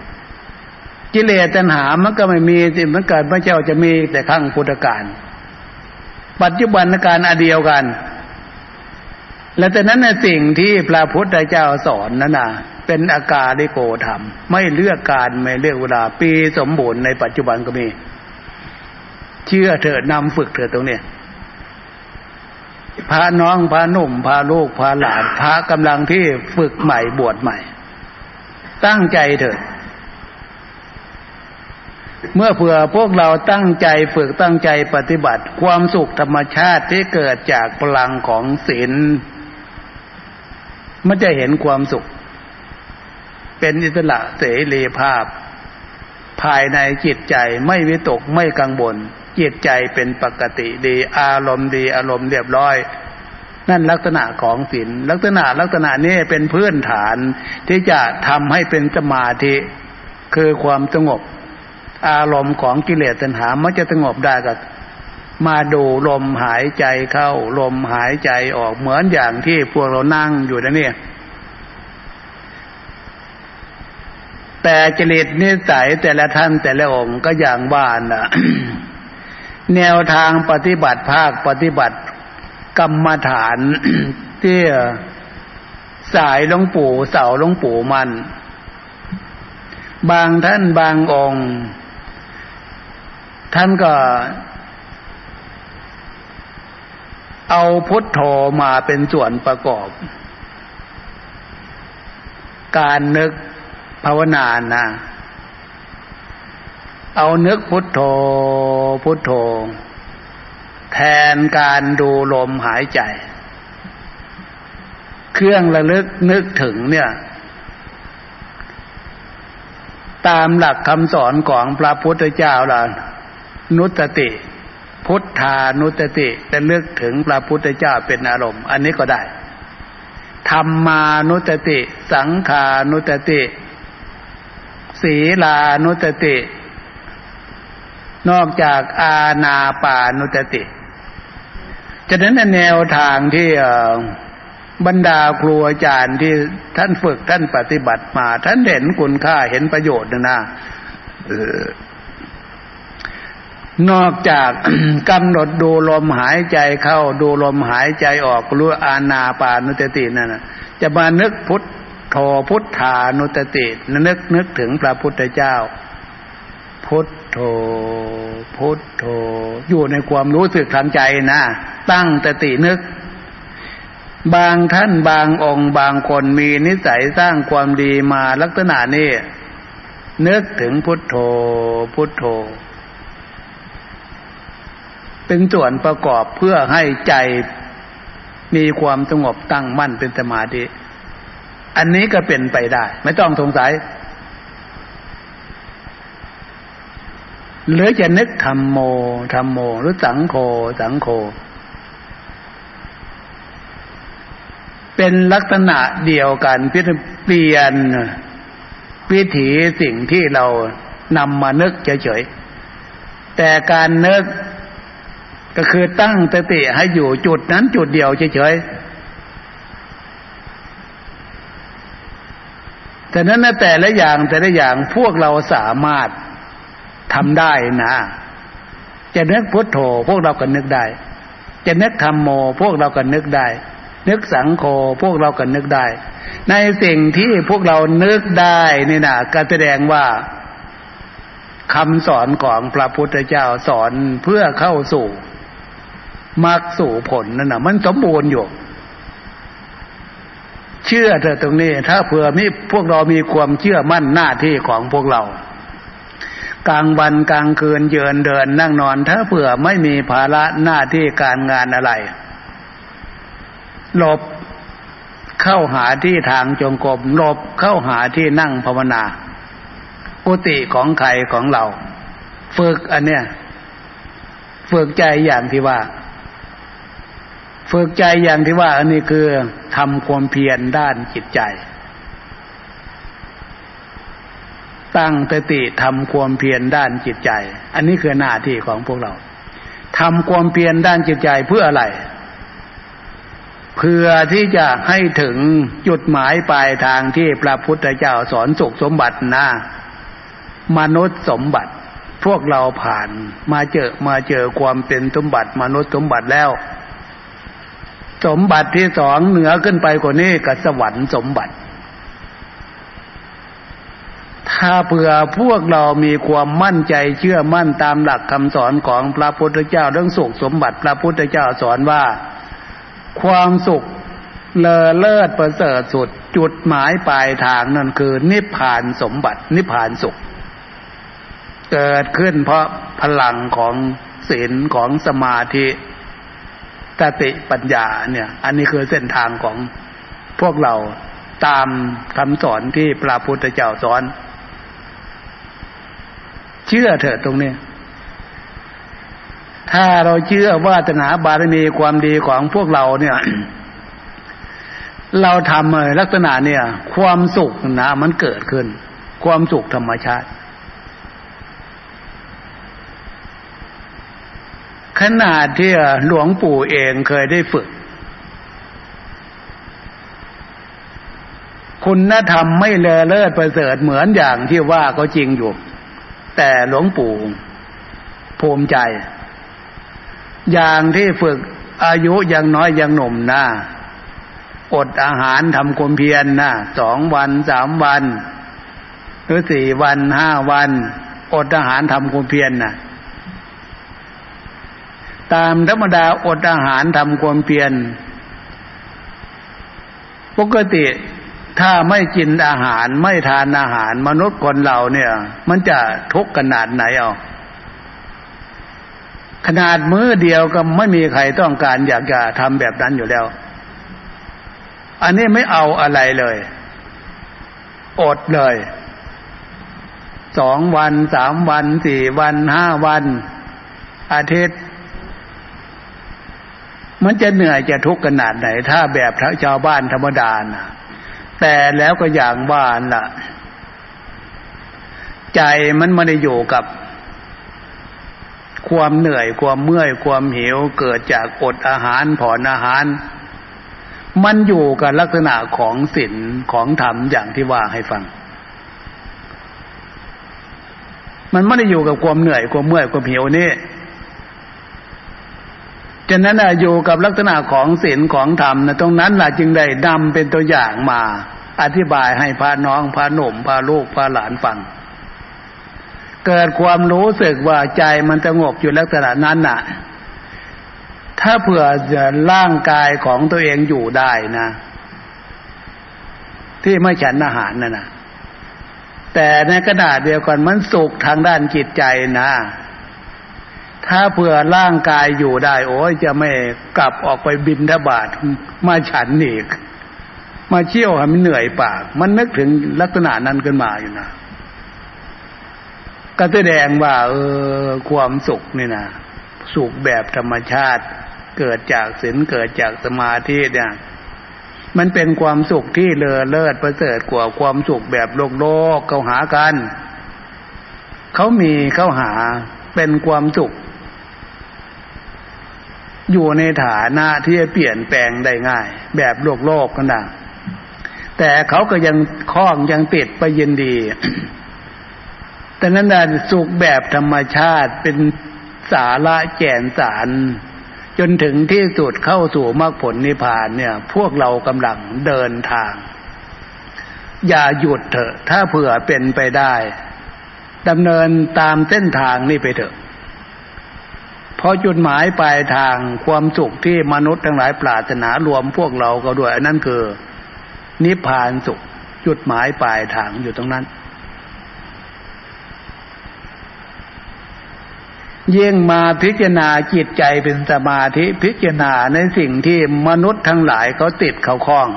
กิเลสตัณหามันก็ไม่มีสิมันเกิดพระเจ้าจะมีแต่ขั้งพุทธกาลปัจจุบันการอเดียวกัน และแต่นั้นในสิ่งที่พระพุทธเจ้าสอนนั่นน่ะเป็นอากาลิโกธรรม ไม่เลือกการไม่เลือกเวลาปีสมบูรณ์ในปัจจุบันก็มี เชื่อเถอะนำฝึกเถอะตรงนี้พาน้องพาหนุ่มพาลูกพาหลานพากำลังที่ฝึกใหม่บวชใหม่ ตั้งใจเถิดเมื่อเผื่อพวกเราตั้งใจฝึกตั้งใจปฏิบัติ ความสุขธรรมชาติที่เกิดจากพลังของศีล มันจะเห็นความสุข เป็นอิสระเสรีภาพ ภายในจิตใจไม่วิตกไม่กังวลจิตใจเป็นปกติดี อารมณ์ดี อารมณ์เรียบร้อย นั่นลักษณะของศีลลักษณะลักษณะนี้เป็นพื้นฐานที่จะทำให้เป็นสมาธิคือความสงบ อารมณ์ของกิเลสตัณหามันจะสงบได้ก็ มาดูลมหายใจเข้า ลมหายใจออกเหมือนอย่างที่พวกเรานั่งอยู่นะเนี่ย แต่จริตนิสัยแต่ละท่านแต่ละองค์ก็อย่างบ้านนะแนวทางปฏิบัติภาคปฏิบัติกรรมฐานที่สายหลวงปู่เสาหลวงปู่มัน บางท่านบางองค์ ท่านก็ เอาพุทโธมาเป็นส่วนประกอบ การนึกภาวนานะเอานึกพุทโธพุทโธ แทนการดูลมหายใจ เครื่องระลึกนึกถึงเนี่ย ตามหลักคำสอนของพระพุทธเจ้าล่ะ นุตติ พุทธานุตติจะเลือกถึงพระพุทธเจ้าเป็นอารมณ์ อันนี้ก็ได้ธรรมานุตติ สังขานุตติศีลานุตติ นอกจากอาณาปานุตติฉะนั้นแนวทางที่บรรดาครูอาจารย์ที่ท่านฝึกท่านปฏิบัติมา ท่านเห็นคุณค่าเห็นประโยชน์นะนะ นอกจากกำหนดดูลมหายใจเข้าดูลมหายใจออกรู้อาณาปานุตตินั่นนะจะมานึกพุทธโธพุทธานุตตินึกนึกถึงพระพุทธเจ้า พุทโธพุทโธอยู่ในความรู้สึกทางใจนะตั้งตตินึก บางท่านบางองค์บางคนมีนิสัยสร้างความดีมาลักษณะนี้นึกถึงพุทโธพุทโธ เป็นส่วนประกอบเพื่อให้ใจมีความสงบตั้งมั่นเป็นสมาธิ อันนี้ก็เป็นไปได้ ไม่ต้องสงสัย หรือจะนึกธรรมโมธรรมโม หรือสังโฆสังโฆเป็นลักษณะเดียวกันเปลี่ยนวิถีสิ่งที่เรานำมานึกเฉยๆแต่การนึก ก็คือตั้งสติให้อยู่จุดนั้นจุดเดียวเฉยๆ แต่นั้นนะแต่ละอย่างแต่ละอย่างพวกเราสามารถทำได้นะ จะนึกพุทโธพวกเราก็นึกได้ จะนึกธรรมโม พวกเราก็นึกได้ นึกสังโฆพวกเราก็นึกได้ ในสิ่งที่พวกเรานึกได้นี่นะก็แสดงว่าคำสอนของพระพุทธเจ้าสอนเพื่อเข้าสู่ มักสู่ผลนั่นนะมันสมบูรณ์อยู่ เชื่อเธอตรงนี้ ถ้าเผื่อมีพวกเรามีความเชื่อมั่นหน้าที่ของพวกเรา กลางวันกลางคืนเยืนเดินนั่งนอน ถ้าเผื่อไม่มีภาระหน้าที่การงานอะไรหลบเข้าหาที่ทางจงกรมหลบเข้าหาที่นั่งภาวนากุฏิของใครของเรา ฝึกอันเนี้ยฝึกใจอย่างที่ว่า ฝึกใจอย่างที่ว่า อันนี้คือทำความเพียรด้านจิตใจ ตั้งตติทำความเพียรด้านจิตใจ อันนี้คือหน้าที่ของพวกเราทำความเพียรด้านจิตใจเพื่ออะไร เพื่อที่จะให้ถึงจุดหมายปลายทางที่พระพุทธเจ้าสอนสุขสมบัตินะมนุษย์สมบัติ พวกเราผ่านมาเจอมาเจอความเป็นสมบัติมนุษย์สมบัติแล้ว สมบัติที่สองเหนือขึ้นไปกว่านี้กับสวรรค์สมบัติ ถ้าเผื่อพวกเรามีความมั่นใจเชื่อมั่นตามหลักคำสอนของพระพุทธเจ้าเรื่องสุขสมบัติพระพุทธเจ้าสอนว่า ความสุขเลอเลิศประเสริฐสุดจุดหมายปลายทางนั่นคือ นิพพานสมบัติ นิพพานสุข เกิดขึ้นเพราะพลังของศีลของสมาธิ ตติปัญญาเนี่ย อันนี้คือเส้นทางของพวกเราตามคำสอนที่พระพุทธเจ้าสอน เชื่อเถิดตรงนี้ ถ้าเราเชื่อว่าตนาบารมีความดีของพวกเราเนี่ย เราทำลักษณะเนี่ย ความสุขนะมันเกิดขึ้น ความสุขธรรมชาติ ขนาดที่หลวงปู่เองเคยได้ฝึก คุณธรรมไม่เลอเลิศประเสริฐเหมือนอย่างที่ว่าก็จริงอยู่ แต่หลวงปู่ภูมิใจ อย่างที่ฝึกอายุยังน้อยยังหนุ่มนะอดอาหารทำความเพียรนนะสองวันสามวัน หรือสี่วันห้าวัน อดอาหารทำความเพียรนนะ ตามธรรมดาอดอาหารทำความเพียรปกติถ้าไม่กินอาหารไม่ทานอาหาร มนุษย์คนเราเนี่ย มันจะทุกข์ขนาดไหนเอาขนาดมื้อเดียวก็ไม่มีใครต้องการอยากจะทำแบบนั้นอยู่แล้ว อันนี้ไม่เอาอะไรเลย อดเลย สองวันสามวันสี่วันห้าวัน อาทิตย์ มันจะเหนื่อยจะทุกข์ขนาดไหน ถ้าแบบชาวบ้านธรรมดานะแต่แล้วก็อย่างบ้านล่ะ ใจมันไม่ได้อยู่กับ ความเหนื่อยความเมื่อยความหิวเกิดจากอดอาหารผ่อนอาหาร มันอยู่กับลักษณะของศีลของธรรมอย่างที่ว่าให้ฟัง มันไม่ได้อยู่กับความเหนื่อยความเมื่อยความหิวนี่ ฉะนั้นอยู่กับลักษณะของศีลของธรรมนะตรงนั้นล่ะจึงได้นำเป็นตัวอย่างมา อธิบายให้พาน้องพาหนุ่มพาลูกพาหลานฟัง เกิดความรู้สึกว่าใจมันสงบอยู่ลักษณะนั้นน่ะ ถ้าเผื่อจะร่างกายของตัวเองอยู่ได้นะ ที่ไม่ฉันอาหารนั่นนะแต่ในขณะเดียวกันมันสุขทางด้านจิตใจนะ ถ้าเผื่อร่างกายอยู่ได้ โอ้ยจะไม่กลับออกไปบินทบาทมาฉันอีก มาเชี่ยวให้มันเหนื่อยปาก มันนึกถึงลักษณะนั้นขึ้นมาอยู่นะก็แสดงว่า เออ ความสุขนี่นะสุขแบบธรรมชาติ เกิดจากศีลเกิดจากสมาธิเนี่ยมันเป็นความสุขที่เลอเลิศประเสริฐกว่าความสุขแบบโลกโลกเขาหากัน เขามีเขาหาเป็นความสุข อยู่ในฐานะที่จะเปลี่ยนแปลงได้ง่าย แบบโลกโลกกันนะแต่เขาก็ยังคล้องยังติดไปยินดี แต่นั้นน่ะสุขแบบธรรมชาติเป็นสาระแก่นสาร จนถึงที่สุดเข้าสู่มรรคผลนิพพานเนี่ย พวกเรากำลังเดินทาง อย่าหยุดเถอะ ถ้าเผื่อเป็นไปได้ดำเนินตามเส้นทางนี้ไปเถอะ พอจุดหมายปลายทางความสุขที่มนุษย์ทั้งหลายปรารถนารวมพวกเราก็ด้วยนั่นคือ นิพพานสุข จุดหมายปลายทางอยู่ตรงนั้น เยี่ยงมาพิจารณาจิตใจเป็นสมาธิพิจารณาในสิ่งที่มนุษย์ทั้งหลายเขาติดเขาคล้อง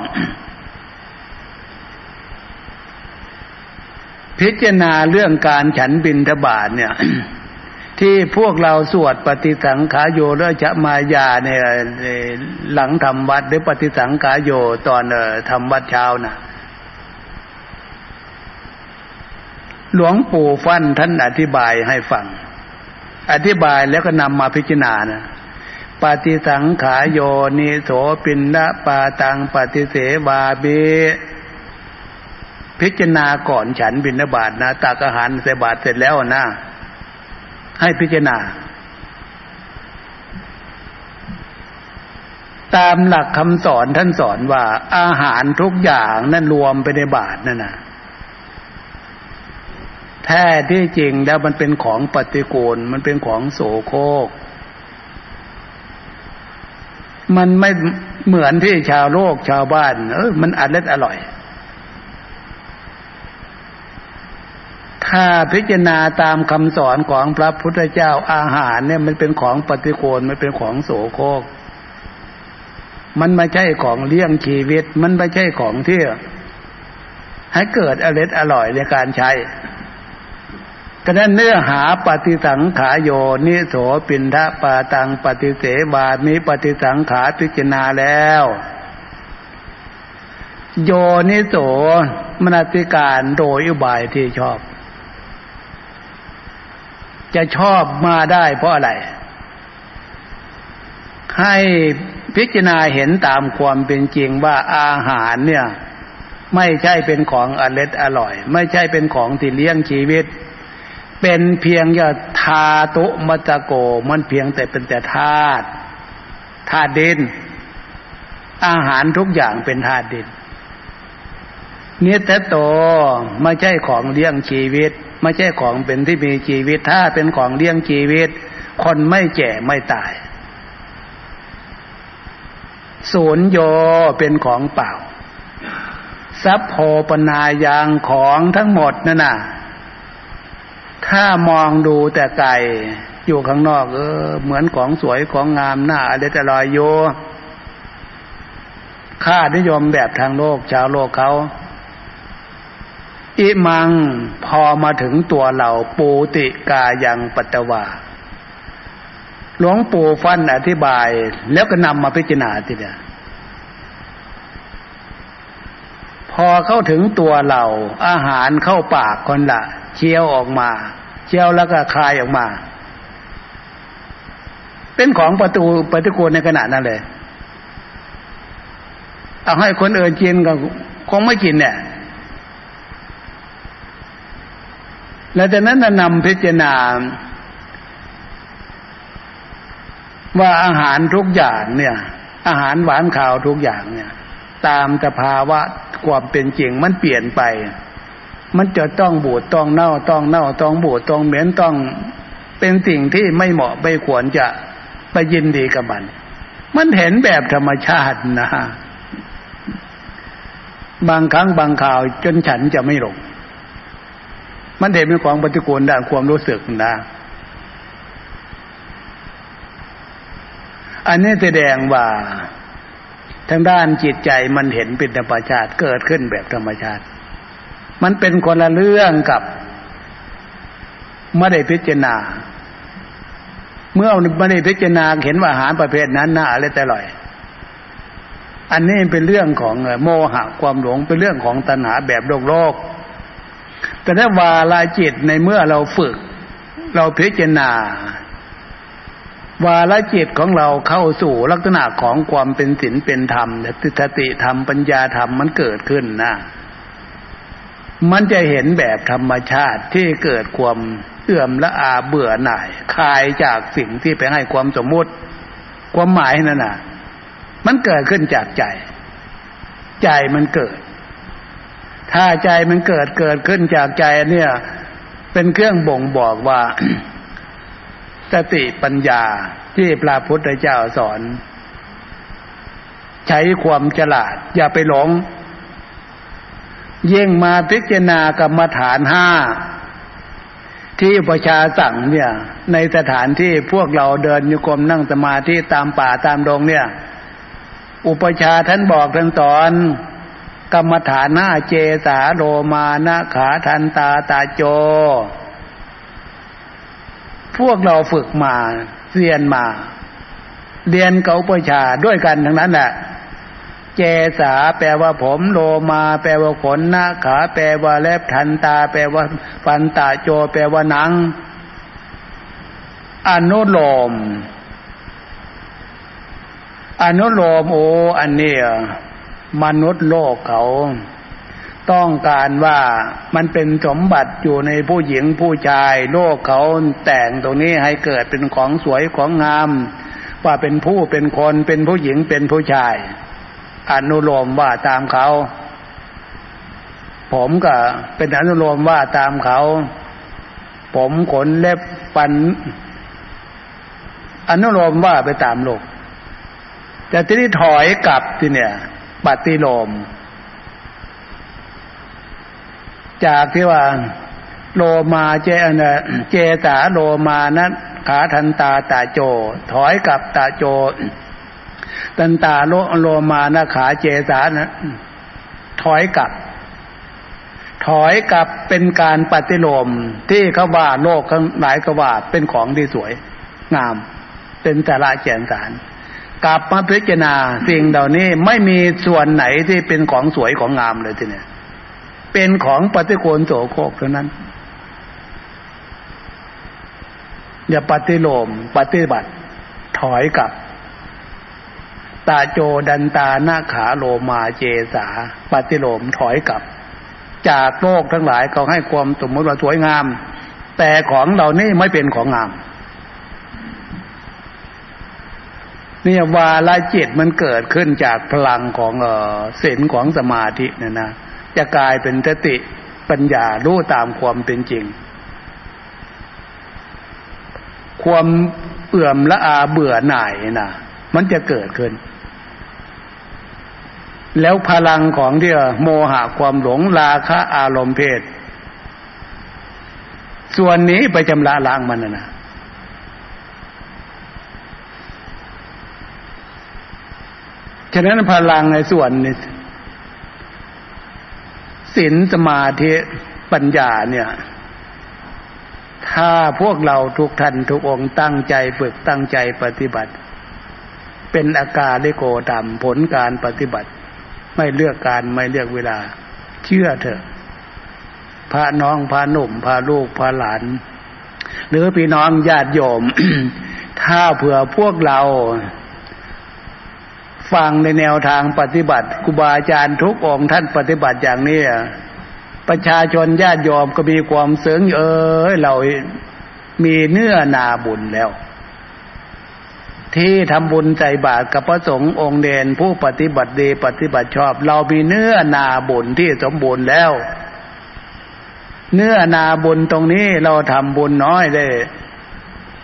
พิจารณาเรื่องการฉันบินทบาทเนี่ย ที่พวกเราสวดปฏิสังขายโยแลวจะมายาเนี่ยหลังทำวัดหรือปฏิสังขายโยตอนทำวัดเช้านะ่ะหลวงปู่ฟั่นท่านอธิบายให้ฟัง อธิบายแล้วก็นำมาพิจารณานะปฏิสังขายโยนิโสปินละปาตังปฏิเสบาเบพิจารณาก่อนฉันบิณฑบาตนะตักอาหารใส่บาตรเสร็จแล้วนะ ให้พิจารณา ตามหลักคำสอนท่านสอนว่า อาหารทุกอย่างนั่นรวมไปในบาตรนั่นนะแท้ที่จริงแล้วมันเป็นของปฏิกูล มันเป็นของโสโครกมันไม่เหมือนที่ชาวโลกชาวบ้าน เออมันอร่อยอร่อย ถ้าพิจารณาตามคำสอนของพระพุทธเจ้าอาหารเนี่ยมันเป็นของปฏิโกณมันเป็นของโสโครกมันไม่ใช่ของเลี้ยงชีวิต มันไม่ใช่ของที่ให้เกิดอร่อยอร่อยในการใช้ฉะนั้นเนื้อหาปฏิสังขาโยนิโสปินทะปาตังปฏิเสบามีปฏิสังขาพิจารณาแล้ว โยนิโสมนติการโดยอุบายที่ชอบ จะชอบมาได้เพราะอะไร ให้พิจารณาเห็นตามความเป็นจริงว่าอาหารเนี่ย ไม่ใช่เป็นของอร่อยอร่อย ไม่ใช่เป็นของที่เลี้ยงชีวิต เป็นเพียงยาทาตุมัตโก มันเพียงแต่เป็นแต่ธาตุธาตุดิน อาหารทุกอย่างเป็นธาตุดินเนื้อแต่โตไม่ใช่ของเลี้ยงชีวิต ไม่ใช่ของเป็นที่มีชีวิต ถ้าเป็นของเลี้ยงชีวิต คนไม่แก่ไม่ตาย ศูนย์โยเป็นของเปล่าทรัพโพปนายางของทั้งหมดนั่นน่ะ ถ้ามองดูแต่ไกลอยู่ข้างนอกเออเหมือนของสวยของงามหน้าอะไรแต่ลอยโยค่านิยมแบบทางโลกชาวโลกเขา อิมังพอมาถึงตัวเราปูติกายังปัตตวาหลวงปู่ฟันอธิบาย แล้วก็นำมาพิจารณาทีเดียวพอเข้าถึงตัวเราอาหารเข้าปากคนละเชี่ยวออกมาเชี่ยวแล้วก็คายออกมา เป็นของประตูปฏิกูลในขณะนั้นเลย เอาให้คนอื่นกินก็คงไม่กินเนี่ย แล้วจากนั้นนำพิจารณา ว่าอาหารทุกอย่างเนี่ย อาหารหวานข่าวทุกอย่างเนี่ย ตามสภาวะความเป็นจริงมันเปลี่ยนไป มันจะต้องบูดต้องเน่าต้องเน่าต้องบูดต้องเหม็นต้องเป็นสิ่งที่ไม่เหมาะไม่ควรจะไปยินดีกับมัน มันเห็นแบบธรรมชาตินะ บางครั้งบางข่าวจนฉันจะไม่หลง มันเห็นเป็นของปฏิกูลด้านความรู้สึกนะอันนี้แสดงว่าทางด้านจิตใจมันเห็นเป็นธรรมชาติเกิดขึ้นแบบธรรมชาติ มันเป็นคนละเรื่องกับไม่ได้พิจารณา เมื่อไม่ได้พิจารณาเห็นว่าอาหารประเภทนั้นน่าอะไรแต่อร่อย อันนี้เป็นเรื่องของโมหะความหลงเป็นเรื่องของตัณหาแบบโลกโลก แต่ถ้าวาลาจิตในเมื่อเราฝึก เราพิจารณา วาลาจิตของเราเข้าสู่ลักษณะของความเป็นศีลเป็นธรรมสติธรรมปัญญาธรรมมันเกิดขึ้นนะมันจะเห็นแบบธรรมชาติที่เกิดความเอื่อมละอาเบื่อหน่ายคลายจากสิ่งที่ไปให้ความสมมุติ ความหมายนั่นน่ะ มันเกิดขึ้นจากใจ ใจมันเกิด ถ้าใจมันเกิดเกิดขึ้นจากใจเนี่ย เป็นเครื่องบ่งบอกว่า สติปัญญาที่พระพุทธเจ้าสอน ใช้ความฉลาด อย่าไปหลง เย่งมาพิจารณากรรมฐานห้าที่ประชาสั่งเนี่ย ในสถานที่พวกเราเดินโยกรมนั่งสมาธิตามป่าตามดงเนี่ย อุปชาท่านบอกท่านสอน กรรมฐานหน้าเจสาโรมานะขาทันตาตาโจ พวกเราฝึกมาเรียนมา เรียนเกาปชาด้วยกันทั้งนั้นแหละเจสาแปลว่าผมโลมาแปลว่าขนหน้าขาแปลว่าเล็บทันตา แปลว่าฟันตาโจ แปลว่าหนัง อนุโลม อนุโลมโออันเนี้ย มนุษย์โลกเขา ต้องการว่ามันเป็นสมบัติอยู่ในผู้หญิงผู้ชาย โลกเขาแต่งตรงนี้ให้เกิดเป็นของสวยของงาม ว่าเป็นผู้เป็นคนเป็นผู้หญิงเป็นผู้ชาย อนุโลมว่าตามเขา ผมก็เป็นอนุโลมว่าตามเขา ผมขนเล็บฟันอนุโลมว่าไปตามโลกแต่ที่นี้ถอยกลับที่เนี่ย ปฏิโลม จากที่ว่าโลมาเจนเจตาโลมานั้นขาทันตาตาโจ ถอยกับตาโจ ตันตาโลโลมานาขาเจสานะถอยกลับ ถอยกลับเป็นการปฏิโลมที่เขาว่าโลกข้างหลายกว่าเป็นของที่สวย งาม เป็นแต่ละแจนสาร กลับมาพิจารณาสิ่งเหล่านี้ไม่มีส่วนไหนที่เป็นของสวยของงามเลยทีเนี้ยเป็นของปฏิโกนโสโครกเท่านั้น อย่าปฏิโลมปฏิบัติ ถอยกลับ ตาโจดันตาหน้าขาโลมาเจสา ปฏิโลมถอยกลับ จากโลกทั้งหลายเขาให้ความสมมติว่าสวยงาม แต่ของเรานี่ไม่เป็นของงาม เนี่ยวาลจิตมันเกิดขึ้นจากพลังของเออศีลของสมาธิเนี่ยนะจะกลายเป็นสติปัญญารู้ตามความเป็นจริง ความเอื่อมละอาเบื่อหน่ายนะมันจะเกิดขึ้น แล้วพลังของที่โมหะความหลงราคะอารมณ์เพศ ส่วนนี้ไปจำละล้างมันนะ ฉะนั้นพลังในส่วนนี้ศีลสมาธิปัญญาเนี่ย ถ้าพวกเราทุกท่านทุกองตั้งใจฝึกตั้งใจปฏิบัติ เป็นอาการลิโกดำผลการปฏิบัติ ไม่เลือกการไม่เลือกเวลา เชื่อเถอะพระน้องพระหนุ่มพระลูกพระหลาน หรือพี่น้องญาติโยม ถ้าเผื่อพวกเรา ฟังในแนวทางปฏิบัติครูบาอาจารย์ทุกองค์ท่านปฏิบัติอย่างนี้ประชาชนญาติโยมก็มีความเสริงเออเรามีเนื้อนาบุญแล้ว ที่ทำบุญใจบาตรกับพระสงฆ์องค์เดนผู้ปฏิบัติดีปฏิบัติชอบ เรามีเนื้อนาบุญที่สมบูรณ์แล้ว เนื้อนาบุญตรงนี้เราทำบุญน้อยได้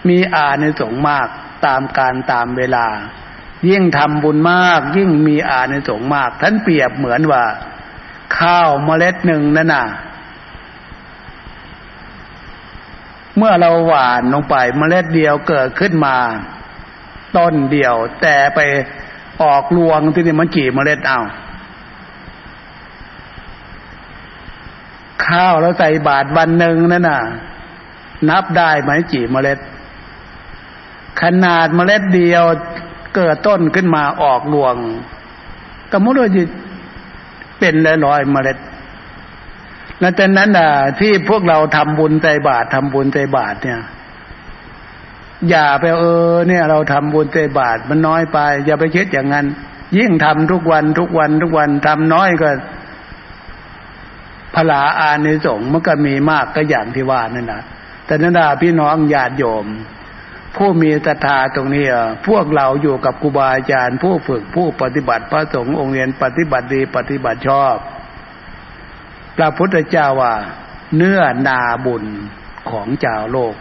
มีอานิสงส์มากตามการตามเวลา ยิ่งทำบุญมาก ยิ่งมีอานิสงส์มาก ท่านเปรียบเหมือนว่า ข้าวเมล็ดหนึ่งนั่นน่ะ เมื่อเราหว่านลงไปเมล็ดเดียวเกิดขึ้นมา ต้นเดียว แต่ไปออกรวงที่นี่มันกี่เมล็ดเอาข้าวแล้วใส่บาทวันหนึ่งนั่นน่ะ นับได้ไหมกี่เมล็ด ขนาดเมล็ดเดียว เกิดต้นขึ้นมาออกรวงก็มุดว่าเป็นร้อยเมล็ดแล้วแต่นั้นน่ะที่พวกเราทำบุญใจบาททำบุญใจบาทเนี่ย อย่าไปเออ เนี่ย เราทำบุญเตบาทมันน้อยไป อย่าไปคิดอย่างนั้น ยิ่งทำทุกวันทุกวันทุกวันทำน้อยก็พลาอานิสงส์มันก็มีมากก็อย่างที่ว่านั่นนะแต่นันดาพี่น้องญาติโยม ผู้มีศรัทธาตรงนี้พวกเราอยู่กับครูบาอาจารย์ ผู้ฝึกผู้ปฏิบัติพระสงฆ์องค์เรียนปฏิบัติดีปฏิบัติชอบพระพุทธเจ้าว่า เนื้อนาบุญของเจ้าโลก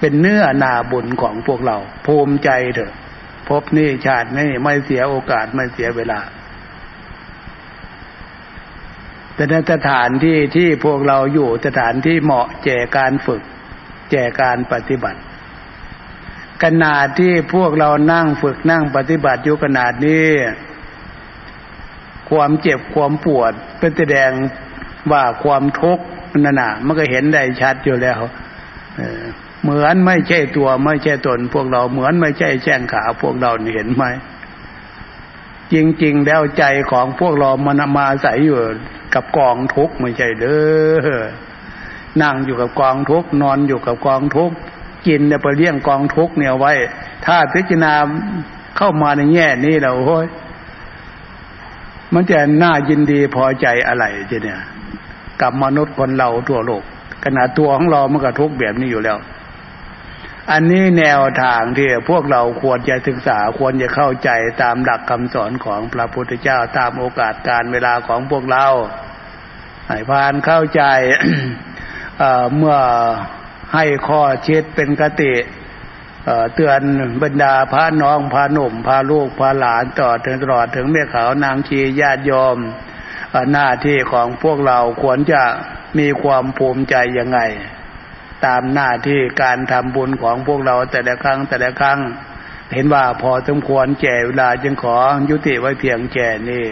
เป็นเนื้อนาบุญของพวกเราภูมิใจเถอะ พบนี่ชาตินี่ไม่เสียโอกาสไม่เสียเวลาแต่นสถานที่ที่พวกเราอยู่สถานที่เหมาะแก่การฝึก แก่การปฏิบัติ ขนาดที่พวกเรานั่งฝึกนั่งปฏิบัติอยู่ขนาดนี้ ความเจ็บความปวดเป็นแสดงว่าความทุกข์นั่นน่ะมันก็เห็นได้ชัดอยู่แล้วเหมือนไม่ใช่ตัวไม่ใช่ตน พวกเราเหมือนไม่ใช่แช่งขาพวกเราเห็นไหมจริงๆแล้วใจของพวกเรามันมาใส่อยู่กับกองทุกข์ไม่ใช่เด้อนั่งอยู่กับกองทุกข์นอนอยู่กับกองทุกข์ กินเนี่ยไปเลี้ยงกองทุกเนี่ยไว้ ถ้าพิจารณาเข้ามาในแง่นี้เราโอ้ยมันจะน่ายินดีพอใจอะไรจีเนี่ย กับมนุษย์คนเราทั่วโลกขนาดตัวของเรามันก็ทุกแบบนี้อยู่แล้ว อันนี้แนวทางที่พวกเราควรจะศึกษาควรจะเข้าใจตามหลักคำสอนของพระพุทธเจ้าตามโอกาสการเวลาของพวกเราให้พานเข้าใจเมื่อ ให้ข้อเช็ดเป็นกติเตือนบรรดาพระน้องพระหนุ่มพระลูกพระหลานต่อถึงตลอดถึงแม่ขาวนางชีญาติยอมหน้าที่ของพวกเราควรจะมีความภูมิใจยังไง ตามหน้าที่การทำบุญของพวกเราแต่ละครั้งแต่ละครั้ง เห็นว่าพอสมควรแก่เวลาจึงขอยุติไว้เพียงแก่นี้